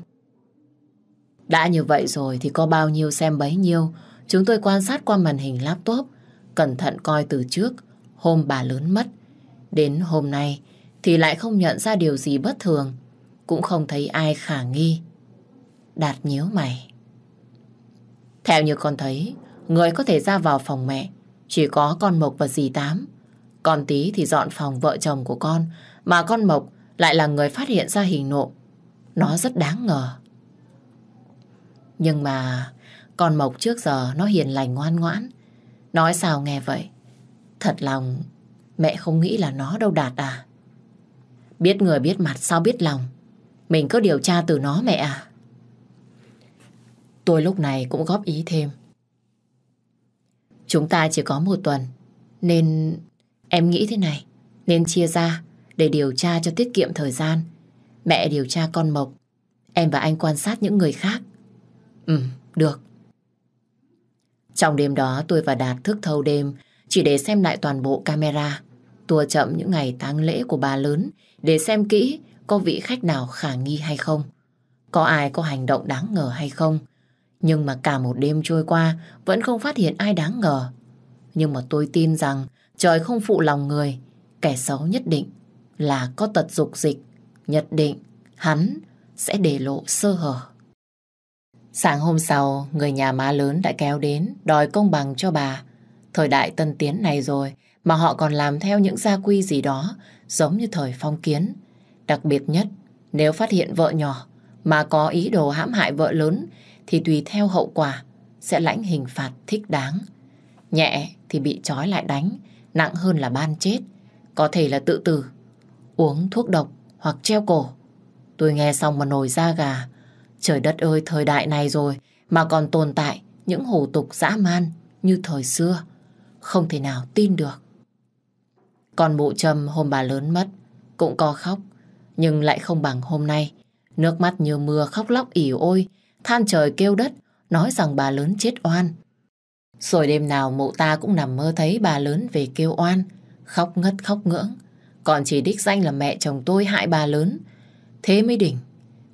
Đã như vậy rồi thì có bao nhiêu xem bấy nhiêu. Chúng tôi quan sát qua màn hình laptop, cẩn thận coi từ trước, hôm bà lớn mất. Đến hôm nay thì lại không nhận ra điều gì bất thường, cũng không thấy ai khả nghi. Đạt nhíu mày. Theo như con thấy, người có thể ra vào phòng mẹ chỉ có con Mộc và dì Tám. Con tí thì dọn phòng vợ chồng của con, mà con Mộc lại là người phát hiện ra hình nộ. Nó rất đáng ngờ. Nhưng mà con Mộc trước giờ nó hiền lành ngoan ngoãn. Nói sao nghe vậy? Thật lòng mẹ không nghĩ là nó đâu Đạt à. Biết người biết mặt sao biết lòng. Mình có điều tra từ nó mẹ à. Tôi lúc này cũng góp ý thêm. Chúng ta chỉ có một tuần, nên em nghĩ thế này, nên chia ra để điều tra cho tiết kiệm thời gian. Mẹ điều tra con Mộc, em và anh quan sát những người khác. Ừ, được. Trong đêm đó tôi và Đạt thức thâu đêm chỉ để xem lại toàn bộ camera, tua chậm những ngày tang lễ của bà lớn để xem kỹ có vị khách nào khả nghi hay không. Có ai có hành động đáng ngờ hay không. Nhưng mà cả một đêm trôi qua vẫn không phát hiện ai đáng ngờ. Nhưng mà tôi tin rằng trời không phụ lòng người. Kẻ xấu nhất định là có tật dục dịch. Nhất định hắn sẽ để lộ sơ hở. Sáng hôm sau, người nhà má lớn đã kéo đến đòi công bằng cho bà. Thời đại tân tiến này rồi mà họ còn làm theo những gia quy gì đó giống như thời phong kiến. Đặc biệt nhất, nếu phát hiện vợ nhỏ mà có ý đồ hãm hại vợ lớn thì tùy theo hậu quả sẽ lãnh hình phạt thích đáng. Nhẹ thì bị trói lại đánh, nặng hơn là ban chết, có thể là tự tử, uống thuốc độc hoặc treo cổ. Tôi nghe xong mà nổi da gà. Trời đất ơi, thời đại này rồi mà còn tồn tại những hủ tục dã man như thời xưa. Không thể nào tin được. Còn mụ trầm hôm bà lớn mất cũng có khóc, nhưng lại không bằng hôm nay. Nước mắt như mưa khóc lóc ỉ ôi, than trời kêu đất, nói rằng bà lớn chết oan. Rồi đêm nào mụ ta cũng nằm mơ thấy bà lớn về kêu oan, khóc ngất khóc ngưỡng. Còn chỉ đích danh là mẹ chồng tôi hại bà lớn. Thế mới đỉnh.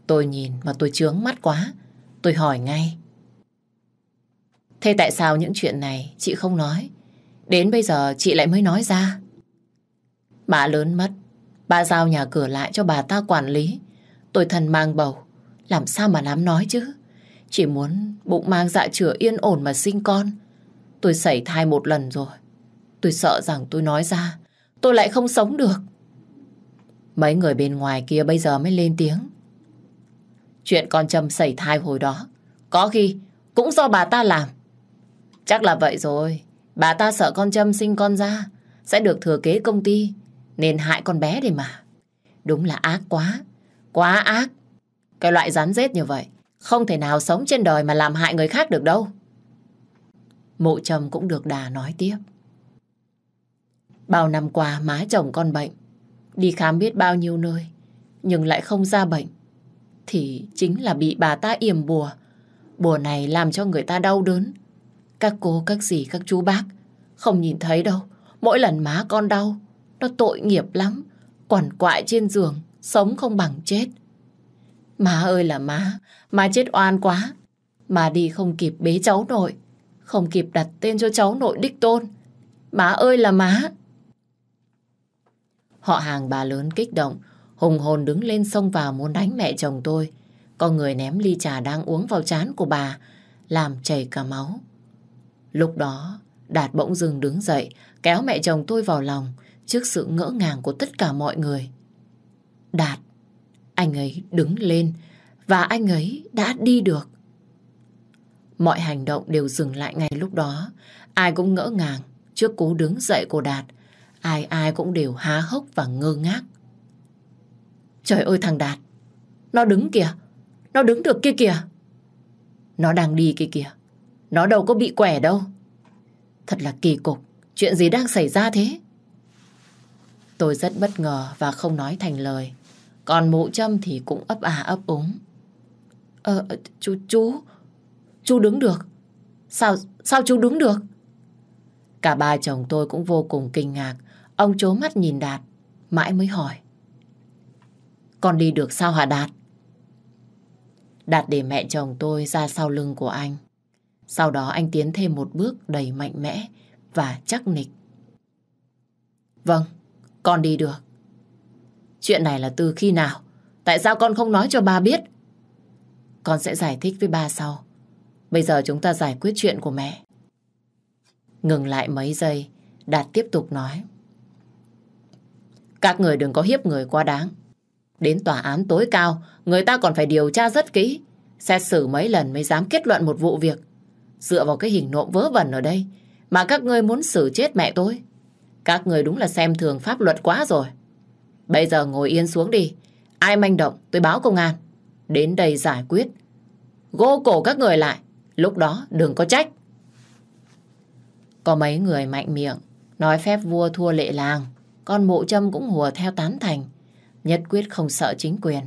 Tôi nhìn mà tôi chướng mắt quá. Tôi hỏi ngay. Thế tại sao những chuyện này chị không nói? Đến bây giờ chị lại mới nói ra. Bà lớn mất. Ba giao nhà cửa lại cho bà ta quản lý. Tôi thần mang bầu. Làm sao mà dám nói chứ? Chỉ muốn bụng mang dạ chữa yên ổn mà sinh con. Tôi sảy thai một lần rồi. Tôi sợ rằng tôi nói ra, tôi lại không sống được. Mấy người bên ngoài kia bây giờ mới lên tiếng. Chuyện con Trâm sảy thai hồi đó, có khi cũng do bà ta làm. Chắc là vậy rồi. Bà ta sợ con Trâm sinh con ra, sẽ được thừa kế công ty, nên hại con bé đi mà. Đúng là ác quá, quá ác. Cái loại rắn rết như vậy, không thể nào sống trên đời mà làm hại người khác được đâu. Mụ chồng cũng được đà nói tiếp. Bao năm qua má chồng con bệnh, đi khám biết bao nhiêu nơi, nhưng lại không ra bệnh. Thì chính là bị bà ta yểm bùa. Bùa này làm cho người ta đau đớn. Các cô, các dì, các chú bác không nhìn thấy đâu. Mỗi lần má con đau, nó tội nghiệp lắm. Quằn quại trên giường, sống không bằng chết. Má ơi là má, má chết oan quá. Má đi không kịp bế cháu nội. Không kịp đặt tên cho cháu nội đích tôn. Má ơi là má! Họ hàng bà lớn kích động, hùng hồn đứng lên xông vào muốn đánh mẹ chồng tôi. Có người ném ly trà đang uống vào chán của bà, làm chảy cả máu. Lúc đó, Đạt bỗng dừng đứng dậy, kéo mẹ chồng tôi vào lòng trước sự ngỡ ngàng của tất cả mọi người. Đạt, anh ấy đứng lên và anh ấy đã đi được. Mọi hành động đều dừng lại ngay lúc đó. Ai cũng ngỡ ngàng trước cú đứng dậy của Đạt. Ai ai cũng đều há hốc và ngơ ngác. Trời ơi thằng Đạt, nó đứng kìa, nó đứng được kia kìa. Nó đang đi kia kìa, nó đâu có bị quẻ đâu. Thật là kỳ cục, chuyện gì đang xảy ra thế? Tôi rất bất ngờ và không nói thành lời. Còn mụ châm thì cũng ấp à ấp úng. Ờ, chú, chú, chú đứng được. Sao, sao chú đứng được? Cả ba chồng tôi cũng vô cùng kinh ngạc. Ông chố mắt nhìn Đạt, mãi mới hỏi. Con đi được sao hả Đạt? Đạt để mẹ chồng tôi ra sau lưng của anh. Sau đó anh tiến thêm một bước đầy mạnh mẽ và chắc nịch. Vâng, con đi được. Chuyện này là từ khi nào? Tại sao con không nói cho ba biết? Con sẽ giải thích với ba sau. Bây giờ chúng ta giải quyết chuyện của mẹ. Ngừng lại mấy giây, Đạt tiếp tục nói. Các người đừng có hiếp người quá đáng. Đến tòa án tối cao, người ta còn phải điều tra rất kỹ. Xét xử mấy lần mới dám kết luận một vụ việc. Dựa vào cái hình nộm vớ vẩn ở đây, mà các ngươi muốn xử chết mẹ tôi. Các người đúng là xem thường pháp luật quá rồi. Bây giờ ngồi yên xuống đi. Ai manh động, tôi báo công an. Đến đây giải quyết. Gô cổ các người lại. Lúc đó đừng có trách. Có mấy người mạnh miệng, nói phép vua thua lệ làng. Con mộ châm cũng hùa theo tán thành. Nhất quyết không sợ chính quyền.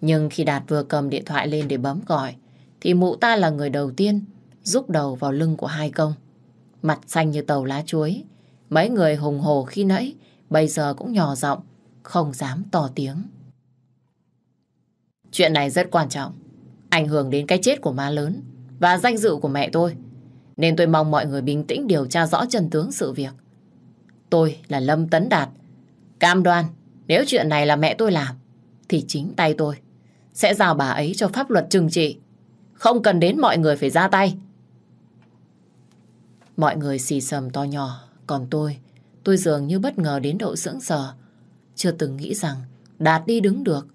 Nhưng khi Đạt vừa cầm điện thoại lên để bấm gọi, thì mụ ta là người đầu tiên rúc đầu vào lưng của hai công. Mặt xanh như tàu lá chuối. Mấy người hùng hồ khi nãy, bây giờ cũng nhỏ giọng, không dám to tiếng. Chuyện này rất quan trọng, ảnh hưởng đến cái chết của má lớn và danh dự của mẹ tôi. Nên tôi mong mọi người bình tĩnh điều tra rõ chân tướng sự việc. Tôi là Lâm Tấn Đạt. Cam đoan, nếu chuyện này là mẹ tôi làm, thì chính tay tôi sẽ giao bà ấy cho pháp luật trừng trị. Không cần đến mọi người phải ra tay. Mọi người xì sầm to nhỏ, còn tôi, tôi dường như bất ngờ đến độ sững sờ. Chưa từng nghĩ rằng Đạt đi đứng được.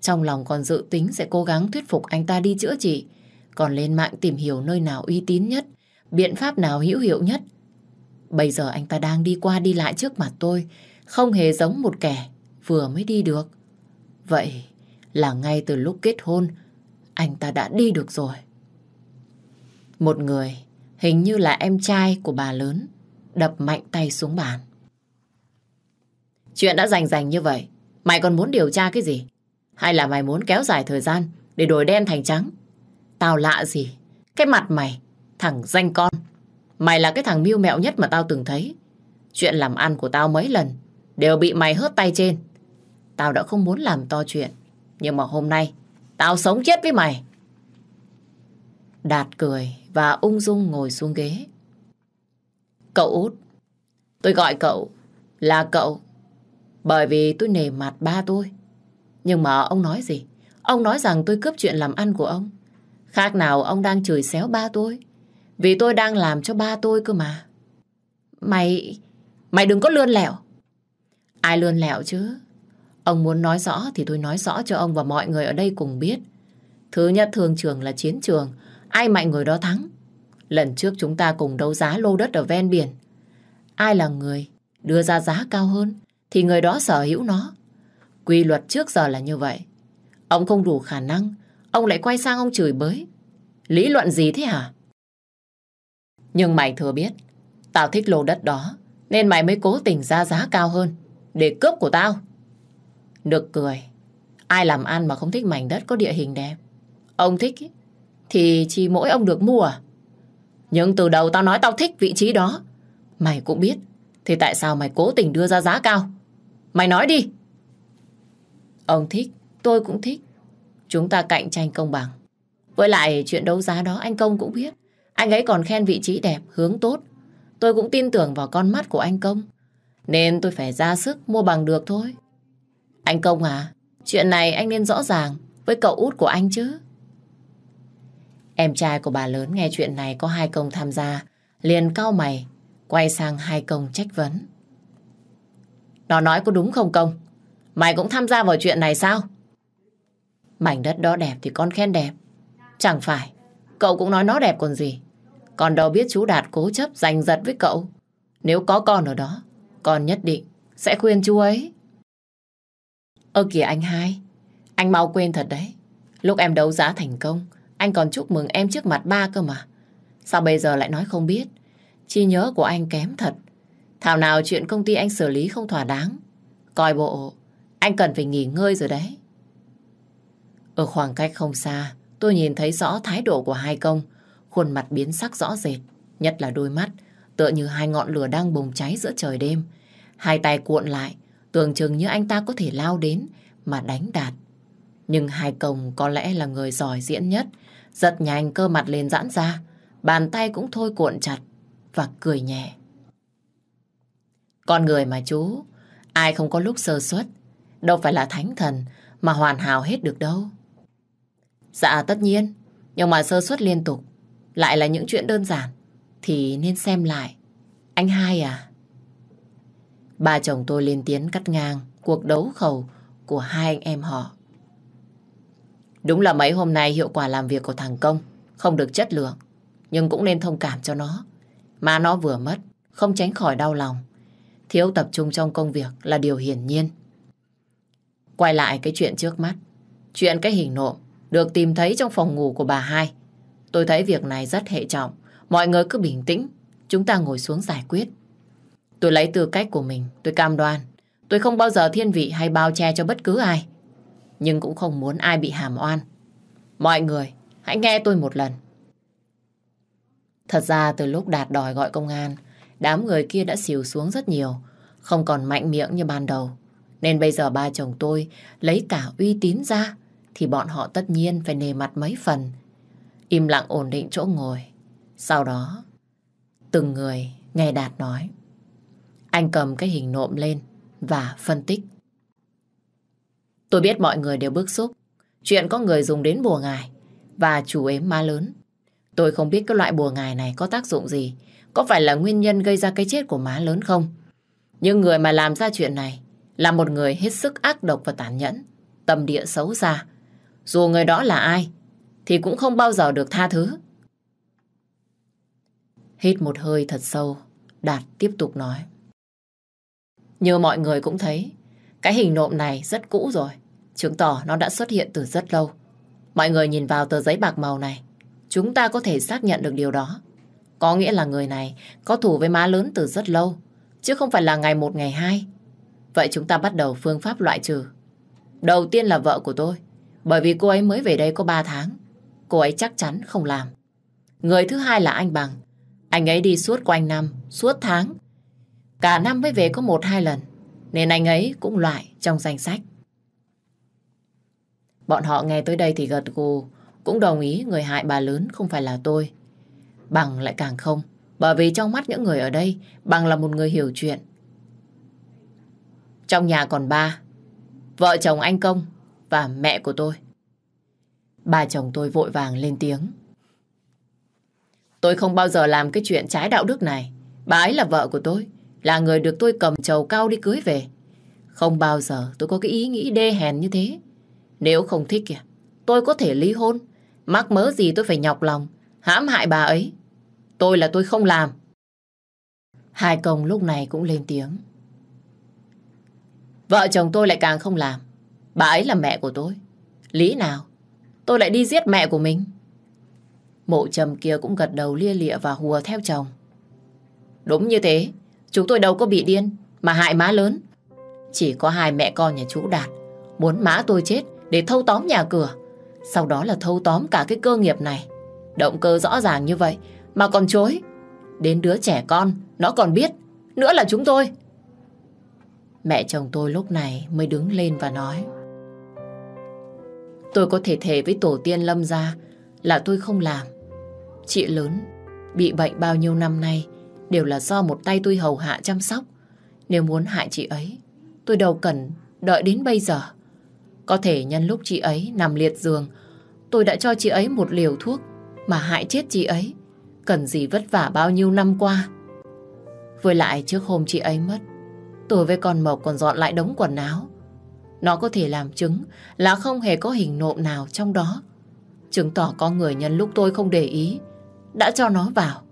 Trong lòng còn dự tính sẽ cố gắng thuyết phục anh ta đi chữa trị. Còn lên mạng tìm hiểu nơi nào uy tín nhất, biện pháp nào hữu hiệu nhất. Bây giờ anh ta đang đi qua đi lại trước mặt tôi, không hề giống một kẻ vừa mới đi được. Vậy là ngay từ lúc kết hôn, anh ta đã đi được rồi. Một người, hình như là em trai của bà lớn, đập mạnh tay xuống bàn. Chuyện đã rành rành như vậy, mày còn muốn điều tra cái gì? Hay là mày muốn kéo dài thời gian để đổi đen thành trắng? Tao lạ gì? Cái mặt mày, thằng danh con. Mày là cái thằng mưu mẹo nhất mà tao từng thấy. Chuyện làm ăn của tao mấy lần đều bị mày hớt tay trên. Tao đã không muốn làm to chuyện. Nhưng mà hôm nay, tao sống chết với mày. Đạt cười và ung dung ngồi xuống ghế. Cậu út, tôi gọi cậu là cậu bởi vì tôi nề mặt ba tôi. Nhưng mà ông nói gì? Ông nói rằng tôi cướp chuyện làm ăn của ông. Khác nào ông đang chửi xéo ba tôi. Vì tôi đang làm cho ba tôi cơ mà. Mày... Mày đừng có lươn lẹo. Ai lươn lẹo chứ? Ông muốn nói rõ thì tôi nói rõ cho ông và mọi người ở đây cùng biết. Thứ nhất thường trường là chiến trường. Ai mạnh người đó thắng. Lần trước chúng ta cùng đấu giá lô đất ở ven biển. Ai là người đưa ra giá cao hơn thì người đó sở hữu nó. Quy luật trước giờ là như vậy. Ông không đủ khả năng, ông lại quay sang ông chửi bới. Lý luận gì thế hả? Nhưng mày thừa biết, tao thích lô đất đó, nên mày mới cố tình ra giá cao hơn, để cướp của tao. được cười, ai làm ăn mà không thích mảnh đất có địa hình đẹp. Ông thích thì chỉ mỗi ông được mua à? Nhưng từ đầu tao nói tao thích vị trí đó. Mày cũng biết, thì tại sao mày cố tình đưa ra giá cao? Mày nói đi. Ông thích, tôi cũng thích. Chúng ta cạnh tranh công bằng. Với lại chuyện đấu giá đó anh Công cũng biết. Anh ấy còn khen vị trí đẹp, hướng tốt. Tôi cũng tin tưởng vào con mắt của anh Công. Nên tôi phải ra sức mua bằng được thôi. Anh Công à, chuyện này anh nên rõ ràng với cậu út của anh chứ. Em trai của bà lớn nghe chuyện này có hai công tham gia, liền cau mày, quay sang hai công trách vấn. Nó nói có đúng không công? Mày cũng tham gia vào chuyện này sao? Mảnh đất đó đẹp thì con khen đẹp. Chẳng phải, cậu cũng nói nó đẹp còn gì. Còn đâu biết chú Đạt cố chấp giành giật với cậu. Nếu có con ở đó, con nhất định sẽ khuyên chú ấy. Ơ kìa anh hai, anh mau quên thật đấy. Lúc em đấu giá thành công, anh còn chúc mừng em trước mặt ba cơ mà. Sao bây giờ lại nói không biết? Chi nhớ của anh kém thật. Thảo nào chuyện công ty anh xử lý không thỏa đáng. Coi bộ, anh cần phải nghỉ ngơi rồi đấy. Ở khoảng cách không xa, tôi nhìn thấy rõ thái độ của hai công. Khuôn mặt biến sắc rõ rệt, nhất là đôi mắt, tựa như hai ngọn lửa đang bùng cháy giữa trời đêm. Hai tay cuộn lại, tưởng chừng như anh ta có thể lao đến mà đánh đạt. Nhưng hai công có lẽ là người giỏi diễn nhất, giật nhanh cơ mặt lên giãn ra, bàn tay cũng thôi cuộn chặt và cười nhẹ. Con người mà chú, ai không có lúc sơ suất, đâu phải là thánh thần mà hoàn hảo hết được đâu. Dạ tất nhiên, nhưng mà sơ suất liên tục lại là những chuyện đơn giản thì nên xem lại. Anh hai à? Ba chồng tôi lên tiếng cắt ngang cuộc đấu khẩu của hai anh em họ. Đúng là mấy hôm nay hiệu quả làm việc của thằng Công không được chất lượng, nhưng cũng nên thông cảm cho nó. Mà nó vừa mất, không tránh khỏi đau lòng. Thiếu tập trung trong công việc là điều hiển nhiên. Quay lại cái chuyện trước mắt, chuyện cái hình nộm được tìm thấy trong phòng ngủ của bà hai. Tôi thấy việc này rất hệ trọng, mọi người cứ bình tĩnh, chúng ta ngồi xuống giải quyết. Tôi lấy tư cách của mình, tôi cam đoan. Tôi không bao giờ thiên vị hay bao che cho bất cứ ai nhưng cũng không muốn ai bị hàm oan. Mọi người, hãy nghe tôi một lần. Thật ra từ lúc Đạt đòi gọi công an, đám người kia đã xỉu xuống rất nhiều, không còn mạnh miệng như ban đầu. Nên bây giờ ba chồng tôi lấy cả uy tín ra, thì bọn họ tất nhiên phải nề mặt mấy phần. Im lặng ổn định chỗ ngồi. Sau đó, từng người nghe Đạt nói. Anh cầm cái hình nộm lên và phân tích. Tôi biết mọi người đều bức xúc. Chuyện có người dùng đến bùa ngài và chủ ếm ma lớn. Tôi không biết cái loại bùa ngài này có tác dụng gì. Có phải là nguyên nhân gây ra cái chết của má lớn không? Nhưng người mà làm ra chuyện này là một người hết sức ác độc và tàn nhẫn. Tâm địa xấu xa. Dù người đó là ai thì cũng không bao giờ được tha thứ. Hít một hơi thật sâu, Đạt tiếp tục nói. Như mọi người cũng thấy, cái hình nộm này rất cũ rồi. Chứng tỏ nó đã xuất hiện từ rất lâu. Mọi người nhìn vào tờ giấy bạc màu này, chúng ta có thể xác nhận được điều đó. Có nghĩa là người này có thủ với má lớn từ rất lâu, chứ không phải là ngày một ngày hai. Vậy chúng ta bắt đầu phương pháp loại trừ. Đầu tiên là vợ của tôi, bởi vì cô ấy mới về đây có 3 tháng. Cô ấy chắc chắn không làm. Người thứ hai là anh Bằng. Anh ấy đi suốt quanh năm, suốt tháng. Cả năm mới về có một hai lần, nên anh ấy cũng loại trong danh sách. Bọn họ nghe tới đây thì gật gù, cũng đồng ý người hại bà lớn không phải là tôi. Bằng lại càng không, bởi vì trong mắt những người ở đây, Bằng là một người hiểu chuyện. Trong nhà còn ba, vợ chồng anh Công và mẹ của tôi. Bà chồng tôi vội vàng lên tiếng. Tôi không bao giờ làm cái chuyện trái đạo đức này. Bà ấy là vợ của tôi, là người được tôi cầm chầu cao đi cưới về. Không bao giờ tôi có cái ý nghĩ đê hèn như thế. Nếu không thích kìa, tôi có thể ly hôn. Mắc mớ gì tôi phải nhọc lòng, hãm hại bà ấy. Tôi là tôi không làm. Hai công lúc này cũng lên tiếng. Vợ chồng tôi lại càng không làm. Bà ấy là mẹ của tôi. Lý nào? Tôi lại đi giết mẹ của mình. Mộ trầm kia cũng gật đầu lia lịa và hùa theo chồng. Đúng như thế. Chúng tôi đâu có bị điên mà hại má lớn. Chỉ có hai mẹ con nhà chú Đạt muốn má tôi chết để thâu tóm nhà cửa. Sau đó là thâu tóm cả cái cơ nghiệp này. Động cơ rõ ràng như vậy mà còn chối. Đến đứa trẻ con nó còn biết. Nữa là chúng tôi. Mẹ chồng tôi lúc này mới đứng lên và nói. Tôi có thể thề với tổ tiên lâm gia là tôi không làm. Chị lớn, bị bệnh bao nhiêu năm nay đều là do một tay tôi hầu hạ chăm sóc. Nếu muốn hại chị ấy, tôi đâu cần đợi đến bây giờ. Có thể nhân lúc chị ấy nằm liệt giường, tôi đã cho chị ấy một liều thuốc mà hại chết chị ấy. Cần gì vất vả bao nhiêu năm qua. Với lại trước hôm chị ấy mất, tôi với con Mộc còn dọn lại đống quần áo. Nó có thể làm chứng là không hề có hình nộm nào trong đó. Chứng tỏ có người nhân lúc tôi không để ý, đã cho nó vào.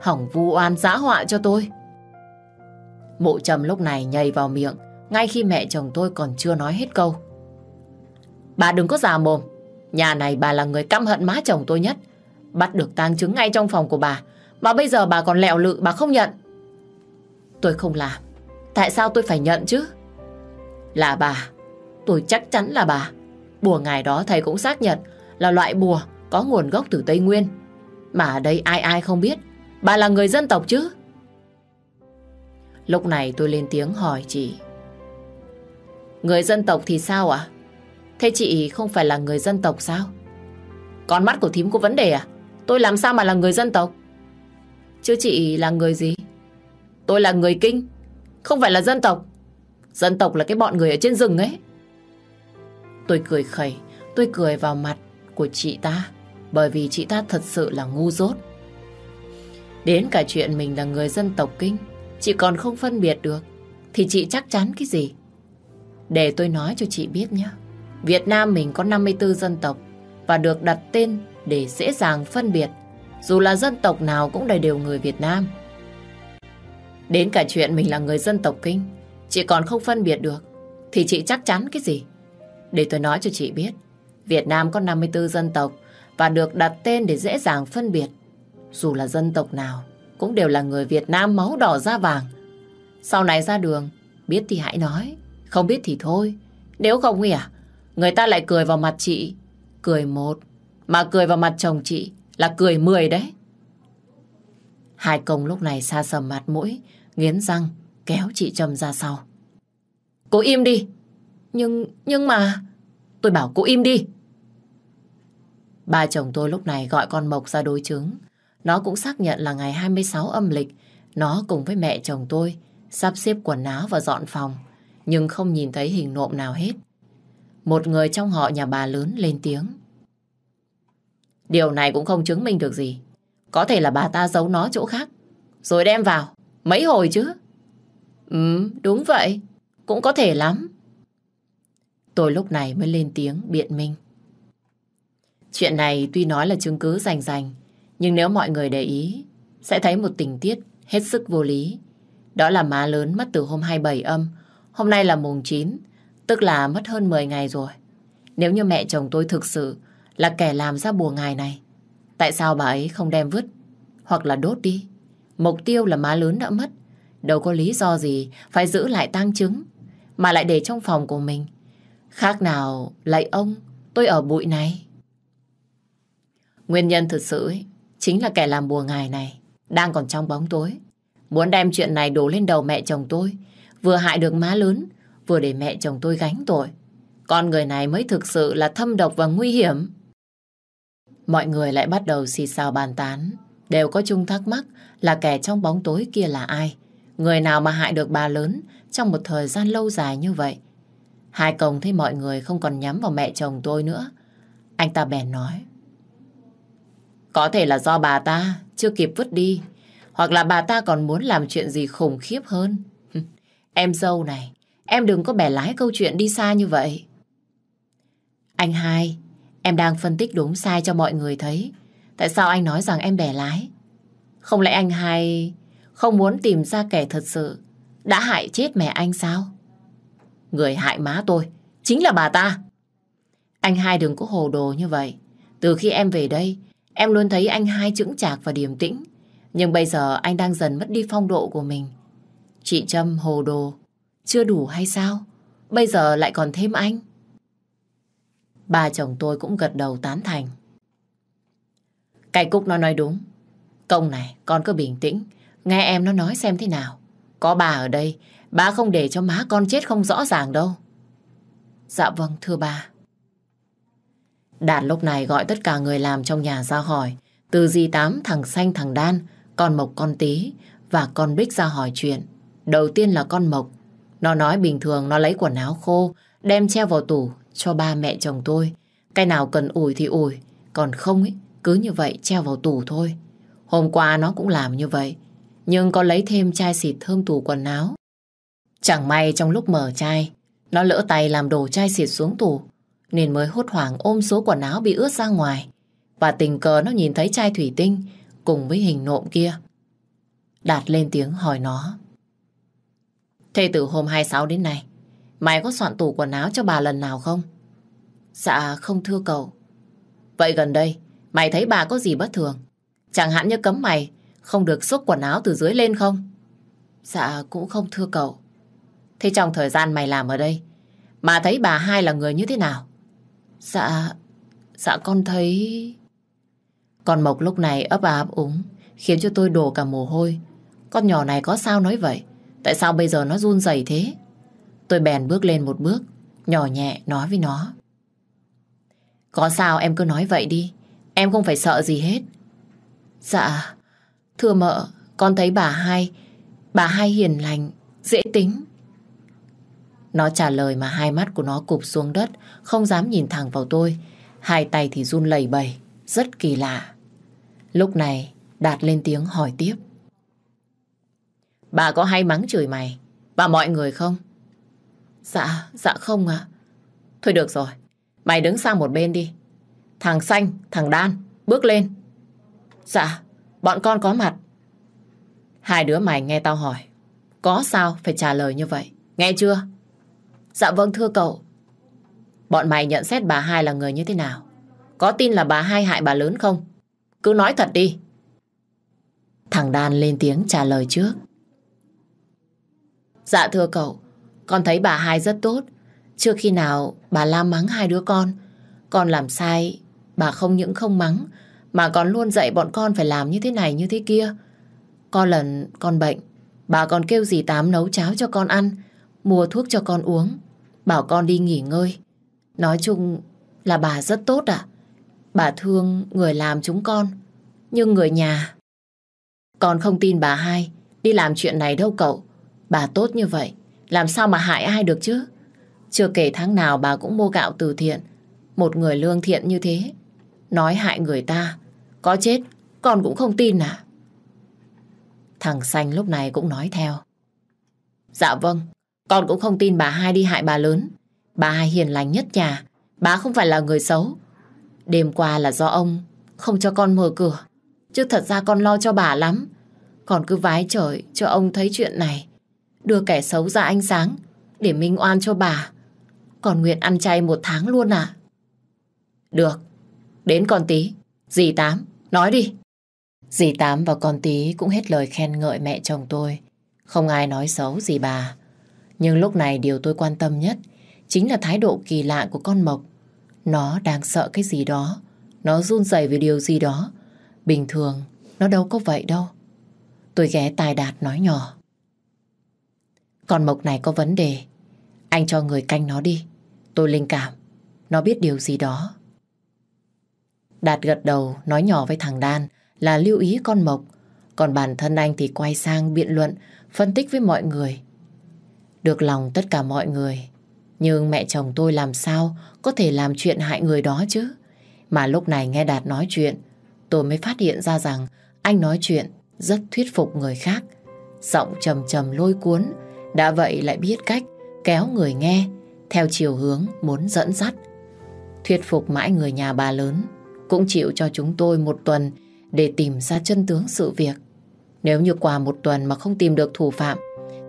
Hỏng vu oan giã họa cho tôi. Mộ trầm lúc này nhảy vào miệng, ngay khi mẹ chồng tôi còn chưa nói hết câu. Bà đừng có già mồm. Nhà này bà là người căm hận má chồng tôi nhất. Bắt được tang chứng ngay trong phòng của bà. Mà bây giờ bà còn lẹo lự, bà không nhận. Tôi không làm. Tại sao tôi phải nhận chứ? Là bà. Tôi chắc chắn là bà. Bùa ngày đó thầy cũng xác nhận là loại bùa có nguồn gốc từ Tây Nguyên. Mà ở đây ai ai không biết. Bà là người dân tộc chứ? Lúc này tôi lên tiếng hỏi chị. Người dân tộc thì sao ạ? Thế chị không phải là người dân tộc sao? Con mắt của thím có vấn đề à? Tôi làm sao mà là người dân tộc? Chứ chị là người gì? Tôi là người kinh, không phải là dân tộc. Dân tộc là cái bọn người ở trên rừng ấy. Tôi cười khẩy, tôi cười vào mặt của chị ta, bởi vì chị ta thật sự là ngu dốt. Đến cả chuyện mình là người dân tộc kinh, chị còn không phân biệt được, thì chị chắc chắn cái gì? Để tôi nói cho chị biết nhé. Việt Nam mình có 54 dân tộc và được đặt tên để dễ dàng phân biệt. Dù là dân tộc nào cũng đầy đều người Việt Nam. Đến cả chuyện mình là người dân tộc Kinh, chị còn không phân biệt được, thì chị chắc chắn cái gì? Để tôi nói cho chị biết, Việt Nam có 54 dân tộc và được đặt tên để dễ dàng phân biệt. Dù là dân tộc nào, cũng đều là người Việt Nam máu đỏ da vàng. Sau này ra đường, biết thì hãy nói, không biết thì thôi. Nếu không nghĩ à, người ta lại cười vào mặt chị. Cười một, mà cười vào mặt chồng chị là cười mười đấy. Hai công lúc này xa sầm mặt mũi, nghiến răng, kéo chị Trâm ra sau. Cô im đi. Nhưng, nhưng mà... Tôi bảo cô im đi. Ba chồng tôi lúc này gọi con Mộc ra đối chứng. Nó cũng xác nhận là ngày 26 âm lịch, nó cùng với mẹ chồng tôi sắp xếp quần áo và dọn phòng, nhưng không nhìn thấy hình nộm nào hết. Một người trong họ nhà bà lớn lên tiếng. Điều này cũng không chứng minh được gì. Có thể là bà ta giấu nó chỗ khác, rồi đem vào. Mấy hồi chứ? Ừ, đúng vậy. Cũng có thể lắm. Tôi lúc này mới lên tiếng biện minh. Chuyện này tuy nói là chứng cứ rành rành, nhưng nếu mọi người để ý, sẽ thấy một tình tiết hết sức vô lý. Đó là má lớn mất từ hôm 27 âm, hôm nay là mùng 9, tức là mất hơn 10 ngày rồi. Nếu như mẹ chồng tôi thực sự là kẻ làm ra bùa ngài này, tại sao bà ấy không đem vứt hoặc là đốt đi? Mục tiêu là má lớn đã mất, đâu có lý do gì phải giữ lại tang chứng, mà lại để trong phòng của mình. Khác nào, lại ông, tôi ở bụi này. Nguyên nhân thực sự ấy, chính là kẻ làm bùa ngài này đang còn trong bóng tối. Muốn đem chuyện này đổ lên đầu mẹ chồng tôi, vừa hại được má lớn, vừa để mẹ chồng tôi gánh tội. Con người này mới thực sự là thâm độc và nguy hiểm. Mọi người lại bắt đầu xì xào bàn tán, đều có chung thắc mắc là kẻ trong bóng tối kia là ai. Người nào mà hại được bà lớn trong một thời gian lâu dài như vậy. Hai công thấy mọi người không còn nhắm vào mẹ chồng tôi nữa. Anh ta bèn nói. Có thể là do bà ta chưa kịp vứt đi, hoặc là bà ta còn muốn làm chuyện gì khủng khiếp hơn. em dâu này, em đừng có bẻ lái câu chuyện đi xa như vậy. Anh hai, em đang phân tích đúng sai cho mọi người thấy. Tại sao anh nói rằng em bẻ lái? Không lẽ anh hai không muốn tìm ra kẻ thật sự đã hại chết mẹ anh sao? Người hại má tôi chính là bà ta. Anh hai đừng có hồ đồ như vậy. Từ khi em về đây, Em luôn thấy anh hai chững chạc và điềm tĩnh. Nhưng bây giờ anh đang dần mất đi phong độ của mình. Chị Trâm hồ đồ. Chưa đủ hay sao? Bây giờ lại còn thêm anh. Ba chồng tôi cũng gật đầu tán thành. Cái Cúc nó nói đúng. Công này, con cứ bình tĩnh. Nghe em nó nói xem thế nào. Có bà ở đây, bà không để cho má con chết không rõ ràng đâu. Dạ vâng, thưa bà. Đạt lúc này gọi tất cả người làm trong nhà ra hỏi. Từ dì Tám, thằng Xanh, thằng Đan, con Mộc, con Tí và con Bích ra hỏi chuyện. Đầu tiên là con Mộc. Nó nói bình thường nó lấy quần áo khô, đem treo vào tủ cho ba mẹ chồng tôi. Cái nào cần ủi thì ủi, còn không ấy, cứ như vậy treo vào tủ thôi. Hôm qua nó cũng làm như vậy, nhưng có lấy thêm chai xịt thơm tủ quần áo. Chẳng may trong lúc mở chai, nó lỡ tay làm đổ chai xịt xuống tủ, nên mới hốt hoảng ôm số quần áo bị ướt ra ngoài. Và tình cờ nó nhìn thấy chai thủy tinh cùng với hình nộm kia. Đạt lên tiếng hỏi nó. Thế từ hôm 26 đến nay, mày có soạn tủ quần áo cho bà lần nào không? Dạ không thưa cậu. Vậy gần đây, mày thấy bà có gì bất thường? Chẳng hạn như cấm mày không được xúc quần áo từ dưới lên không? Dạ cũng không thưa cậu. Thế trong thời gian mày làm ở đây, mà thấy bà hai là người như thế nào? Dạ, dạ con thấy... Con Mộc lúc này ấp áp úng, khiến cho tôi đổ cả mồ hôi. Con nhỏ này có sao nói vậy? Tại sao bây giờ nó run rẩy thế? Tôi bèn bước lên một bước, nhỏ nhẹ nói với nó. Có sao em cứ nói vậy đi, em không phải sợ gì hết. Dạ, thưa mợ, con thấy bà hai, bà hai hiền lành, dễ tính. Nó trả lời mà hai mắt của nó cụp xuống đất, không dám nhìn thẳng vào tôi. Hai tay thì run lẩy bẩy, rất kỳ lạ. Lúc này, Đạt lên tiếng hỏi tiếp. Bà có hay mắng chửi mày và mọi người không? Dạ, dạ không ạ. Thôi được rồi, mày đứng sang một bên đi. Thằng Xanh, thằng Đan, bước lên. Dạ, bọn con có mặt. Hai đứa mày nghe tao hỏi. Có sao phải trả lời như vậy? Nghe chưa? Dạ vâng thưa cậu. Bọn mày nhận xét bà hai là người như thế nào? Có tin là bà hai hại bà lớn không? Cứ nói thật đi. Thằng Đan lên tiếng trả lời trước. Dạ thưa cậu, con thấy bà hai rất tốt. Chưa khi nào bà la mắng hai đứa con. Con làm sai, bà không những không mắng, mà còn luôn dạy bọn con phải làm như thế này như thế kia. Có lần con bệnh, bà còn kêu dì Tám nấu cháo cho con ăn, mua thuốc cho con uống, bảo con đi nghỉ ngơi. Nói chung là bà rất tốt ạ. Bà thương người làm chúng con, nhưng người nhà... Con không tin bà hai đi làm chuyện này đâu cậu. Bà tốt như vậy, làm sao mà hại ai được chứ? Chưa kể tháng nào bà cũng mua gạo từ thiện. Một người lương thiện như thế, nói hại người ta, có chết, con cũng không tin à? Thằng Xanh lúc này cũng nói theo. Dạ vâng, con cũng không tin bà hai đi hại bà lớn. Bà hai hiền lành nhất nhà, bà không phải là người xấu. Đêm qua là do ông không cho con mở cửa. Chứ thật ra con lo cho bà lắm. Còn cứ vái trời cho ông thấy chuyện này. Đưa kẻ xấu ra ánh sáng để minh oan cho bà. Còn nguyện ăn chay một tháng luôn à? Được. Đến con tí. Dì Tám, nói đi. Dì Tám và con tí cũng hết lời khen ngợi mẹ chồng tôi. Không ai nói xấu gì bà. Nhưng lúc này điều tôi quan tâm nhất chính là thái độ kỳ lạ của con Mộc. Nó đang sợ cái gì đó. Nó run rẩy vì điều gì đó. Bình thường, nó đâu có vậy đâu. Tôi ghé tài đạt nói nhỏ. Con Mộc này có vấn đề. Anh cho người canh nó đi. Tôi linh cảm. Nó biết điều gì đó. Đạt gật đầu nói nhỏ với thằng Đan là lưu ý con Mộc. Còn bản thân anh thì quay sang biện luận, phân tích với mọi người. Được lòng tất cả mọi người. Nhưng mẹ chồng tôi làm sao có thể làm chuyện hại người đó chứ? Mà lúc này nghe Đạt nói chuyện, tôi mới phát hiện ra rằng anh nói chuyện rất thuyết phục người khác. Giọng trầm trầm lôi cuốn, đã vậy lại biết cách kéo người nghe theo chiều hướng muốn dẫn dắt. Thuyết phục mãi người nhà bà lớn, cũng chịu cho chúng tôi một tuần để tìm ra chân tướng sự việc. Nếu như qua một tuần mà không tìm được thủ phạm,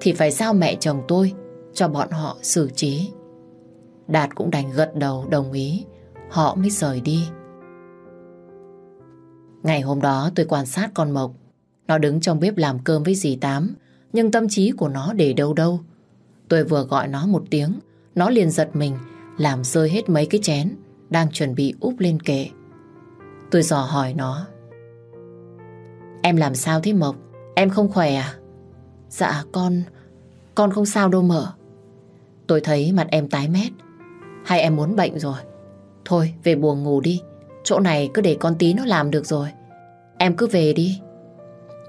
thì phải giao mẹ chồng tôi cho bọn họ xử trí. Đạt cũng đành gật đầu đồng ý, họ mới rời đi. Ngày hôm đó tôi quan sát con Mộc. Nó đứng trong bếp làm cơm với dì Tám, nhưng tâm trí của nó để đâu đâu. Tôi vừa gọi nó một tiếng, nó liền giật mình, làm rơi hết mấy cái chén, đang chuẩn bị úp lên kệ. Tôi dò hỏi nó. Em làm sao thế Mộc? Em không khỏe à? Dạ con, con không sao đâu mở. Tôi thấy mặt em tái mét. Hay em muốn bệnh rồi? Thôi về buồn ngủ đi. Chỗ này cứ để con tí nó làm được rồi. Em cứ về đi.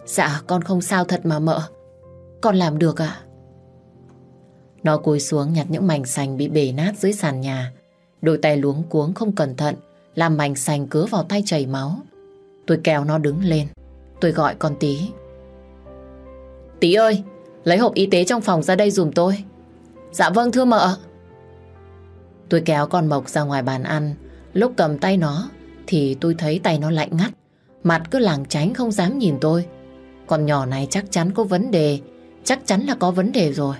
Dạ con không sao thật mà mợ. Con làm được ạ. Nó cúi xuống nhặt những mảnh sành bị bể nát dưới sàn nhà. Đôi tay luống cuống không cẩn thận, làm mảnh sành cứa vào tay chảy máu. Tôi kéo nó đứng lên. Tôi gọi con tí. Tí ơi, lấy hộp y tế trong phòng ra đây dùm tôi. Dạ vâng thưa mợ. Tôi kéo con Mộc ra ngoài bàn ăn. Lúc cầm tay nó thì tôi thấy tay nó lạnh ngắt. Mặt cứ lảng tránh không dám nhìn tôi. Con nhỏ này chắc chắn có vấn đề. Chắc chắn là có vấn đề rồi.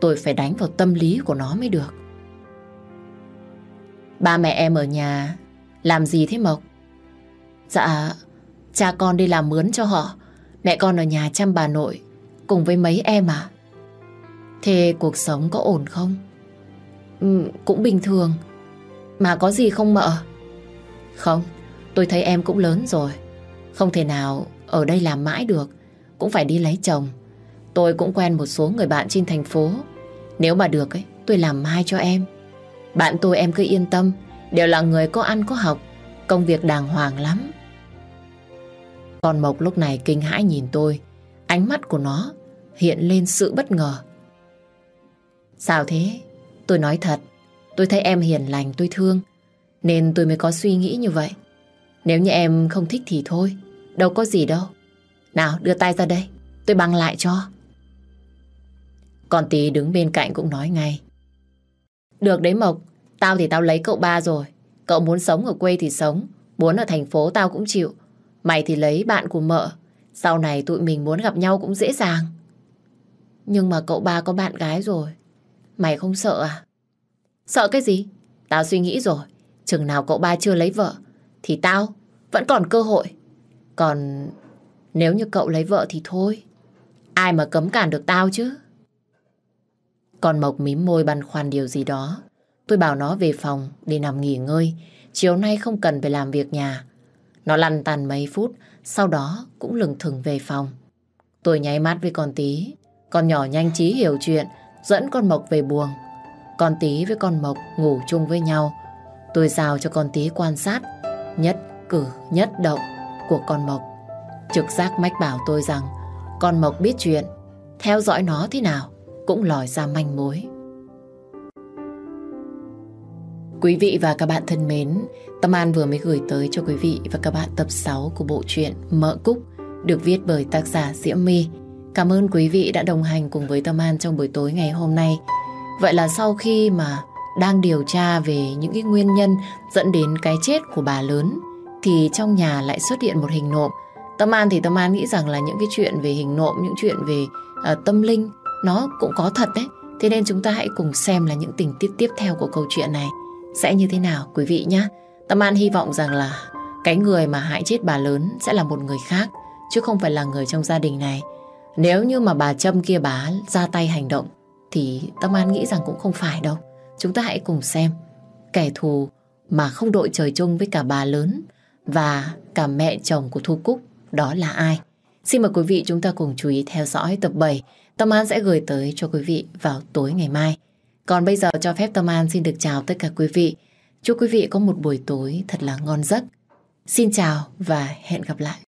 Tôi phải đánh vào tâm lý của nó mới được. Ba mẹ em ở nhà làm gì thế Mộc? Dạ, cha con đi làm mướn cho họ. Mẹ con ở nhà chăm bà nội cùng với mấy em à? Thế cuộc sống có ổn không? Ừ, cũng bình thường. Mà có gì không mợ? Không, tôi thấy em cũng lớn rồi. Không thể nào ở đây làm mãi được. Cũng phải đi lấy chồng. Tôi cũng quen một số người bạn trên thành phố. Nếu mà được ấy, tôi làm mai cho em. Bạn tôi em cứ yên tâm, đều là người có ăn có học, công việc đàng hoàng lắm. Con Mộc lúc này kinh hãi nhìn tôi, ánh mắt của nó hiện lên sự bất ngờ. Sao thế? Tôi nói thật, tôi thấy em hiền lành, tôi thương, nên tôi mới có suy nghĩ như vậy. Nếu như em không thích thì thôi, đâu có gì đâu. Nào, đưa tay ra đây, tôi băng lại cho. Còn tí đứng bên cạnh cũng nói ngay. Được đấy Mộc, tao thì tao lấy cậu ba rồi. Cậu muốn sống ở quê thì sống, muốn ở thành phố tao cũng chịu. Mày thì lấy bạn của mợ, sau này tụi mình muốn gặp nhau cũng dễ dàng. Nhưng mà cậu ba có bạn gái rồi, mày không sợ à? Sợ cái gì? Tao suy nghĩ rồi, chừng nào cậu ba chưa lấy vợ, thì tao vẫn còn cơ hội. Còn nếu như cậu lấy vợ thì thôi, ai mà cấm cản được tao chứ? Còn Mộc mím môi băn khoăn điều gì đó. Tôi bảo nó về phòng để nằm nghỉ ngơi. Chiều nay không cần phải làm việc nhà. Nó lăn tàn mấy phút, sau đó cũng lừng thừng về phòng. Tôi nháy mắt với con tí. Con nhỏ nhanh trí hiểu chuyện, dẫn con Mộc về buồng. Con tí với con Mộc ngủ chung với nhau. Tôi giao cho con tí quan sát, nhất cử nhất động của con Mộc. Trực giác mách bảo tôi rằng con Mộc biết chuyện, theo dõi nó thế nào cũng lòi ra manh mối. Quý vị và các bạn thân mến, Tâm An vừa mới gửi tới cho quý vị và các bạn tập 6 của bộ truyện Mợ Cúc được viết bởi tác giả Diễm My. Cảm ơn quý vị đã đồng hành cùng với Tâm An trong buổi tối ngày hôm nay. Vậy là sau khi mà đang điều tra về những cái nguyên nhân dẫn đến cái chết của bà lớn thì trong nhà lại xuất hiện một hình nộm. Tâm An thì Tâm An nghĩ rằng là những cái chuyện về hình nộm, những chuyện về uh, tâm linh nó cũng có thật đấy. Thế nên chúng ta hãy cùng xem là những tình tiết tiếp theo của câu chuyện này sẽ như thế nào quý vị nhé. Tâm An hy vọng rằng là cái người mà hại chết bà lớn sẽ là một người khác chứ không phải là người trong gia đình này. Nếu như mà bà Trâm kia bà ra tay hành động, thì Tâm An nghĩ rằng cũng không phải đâu. Chúng ta hãy cùng xem kẻ thù mà không đội trời chung với cả bà lớn và cả mẹ chồng của Thu Cúc, đó là ai. Xin mời quý vị chúng ta cùng chú ý theo dõi tập 7 Tâm An sẽ gửi tới cho quý vị vào tối ngày mai. Còn bây giờ cho phép Tâm An xin được chào tất cả quý vị. Chúc quý vị có một buổi tối thật là ngon giấc. Xin chào và hẹn gặp lại.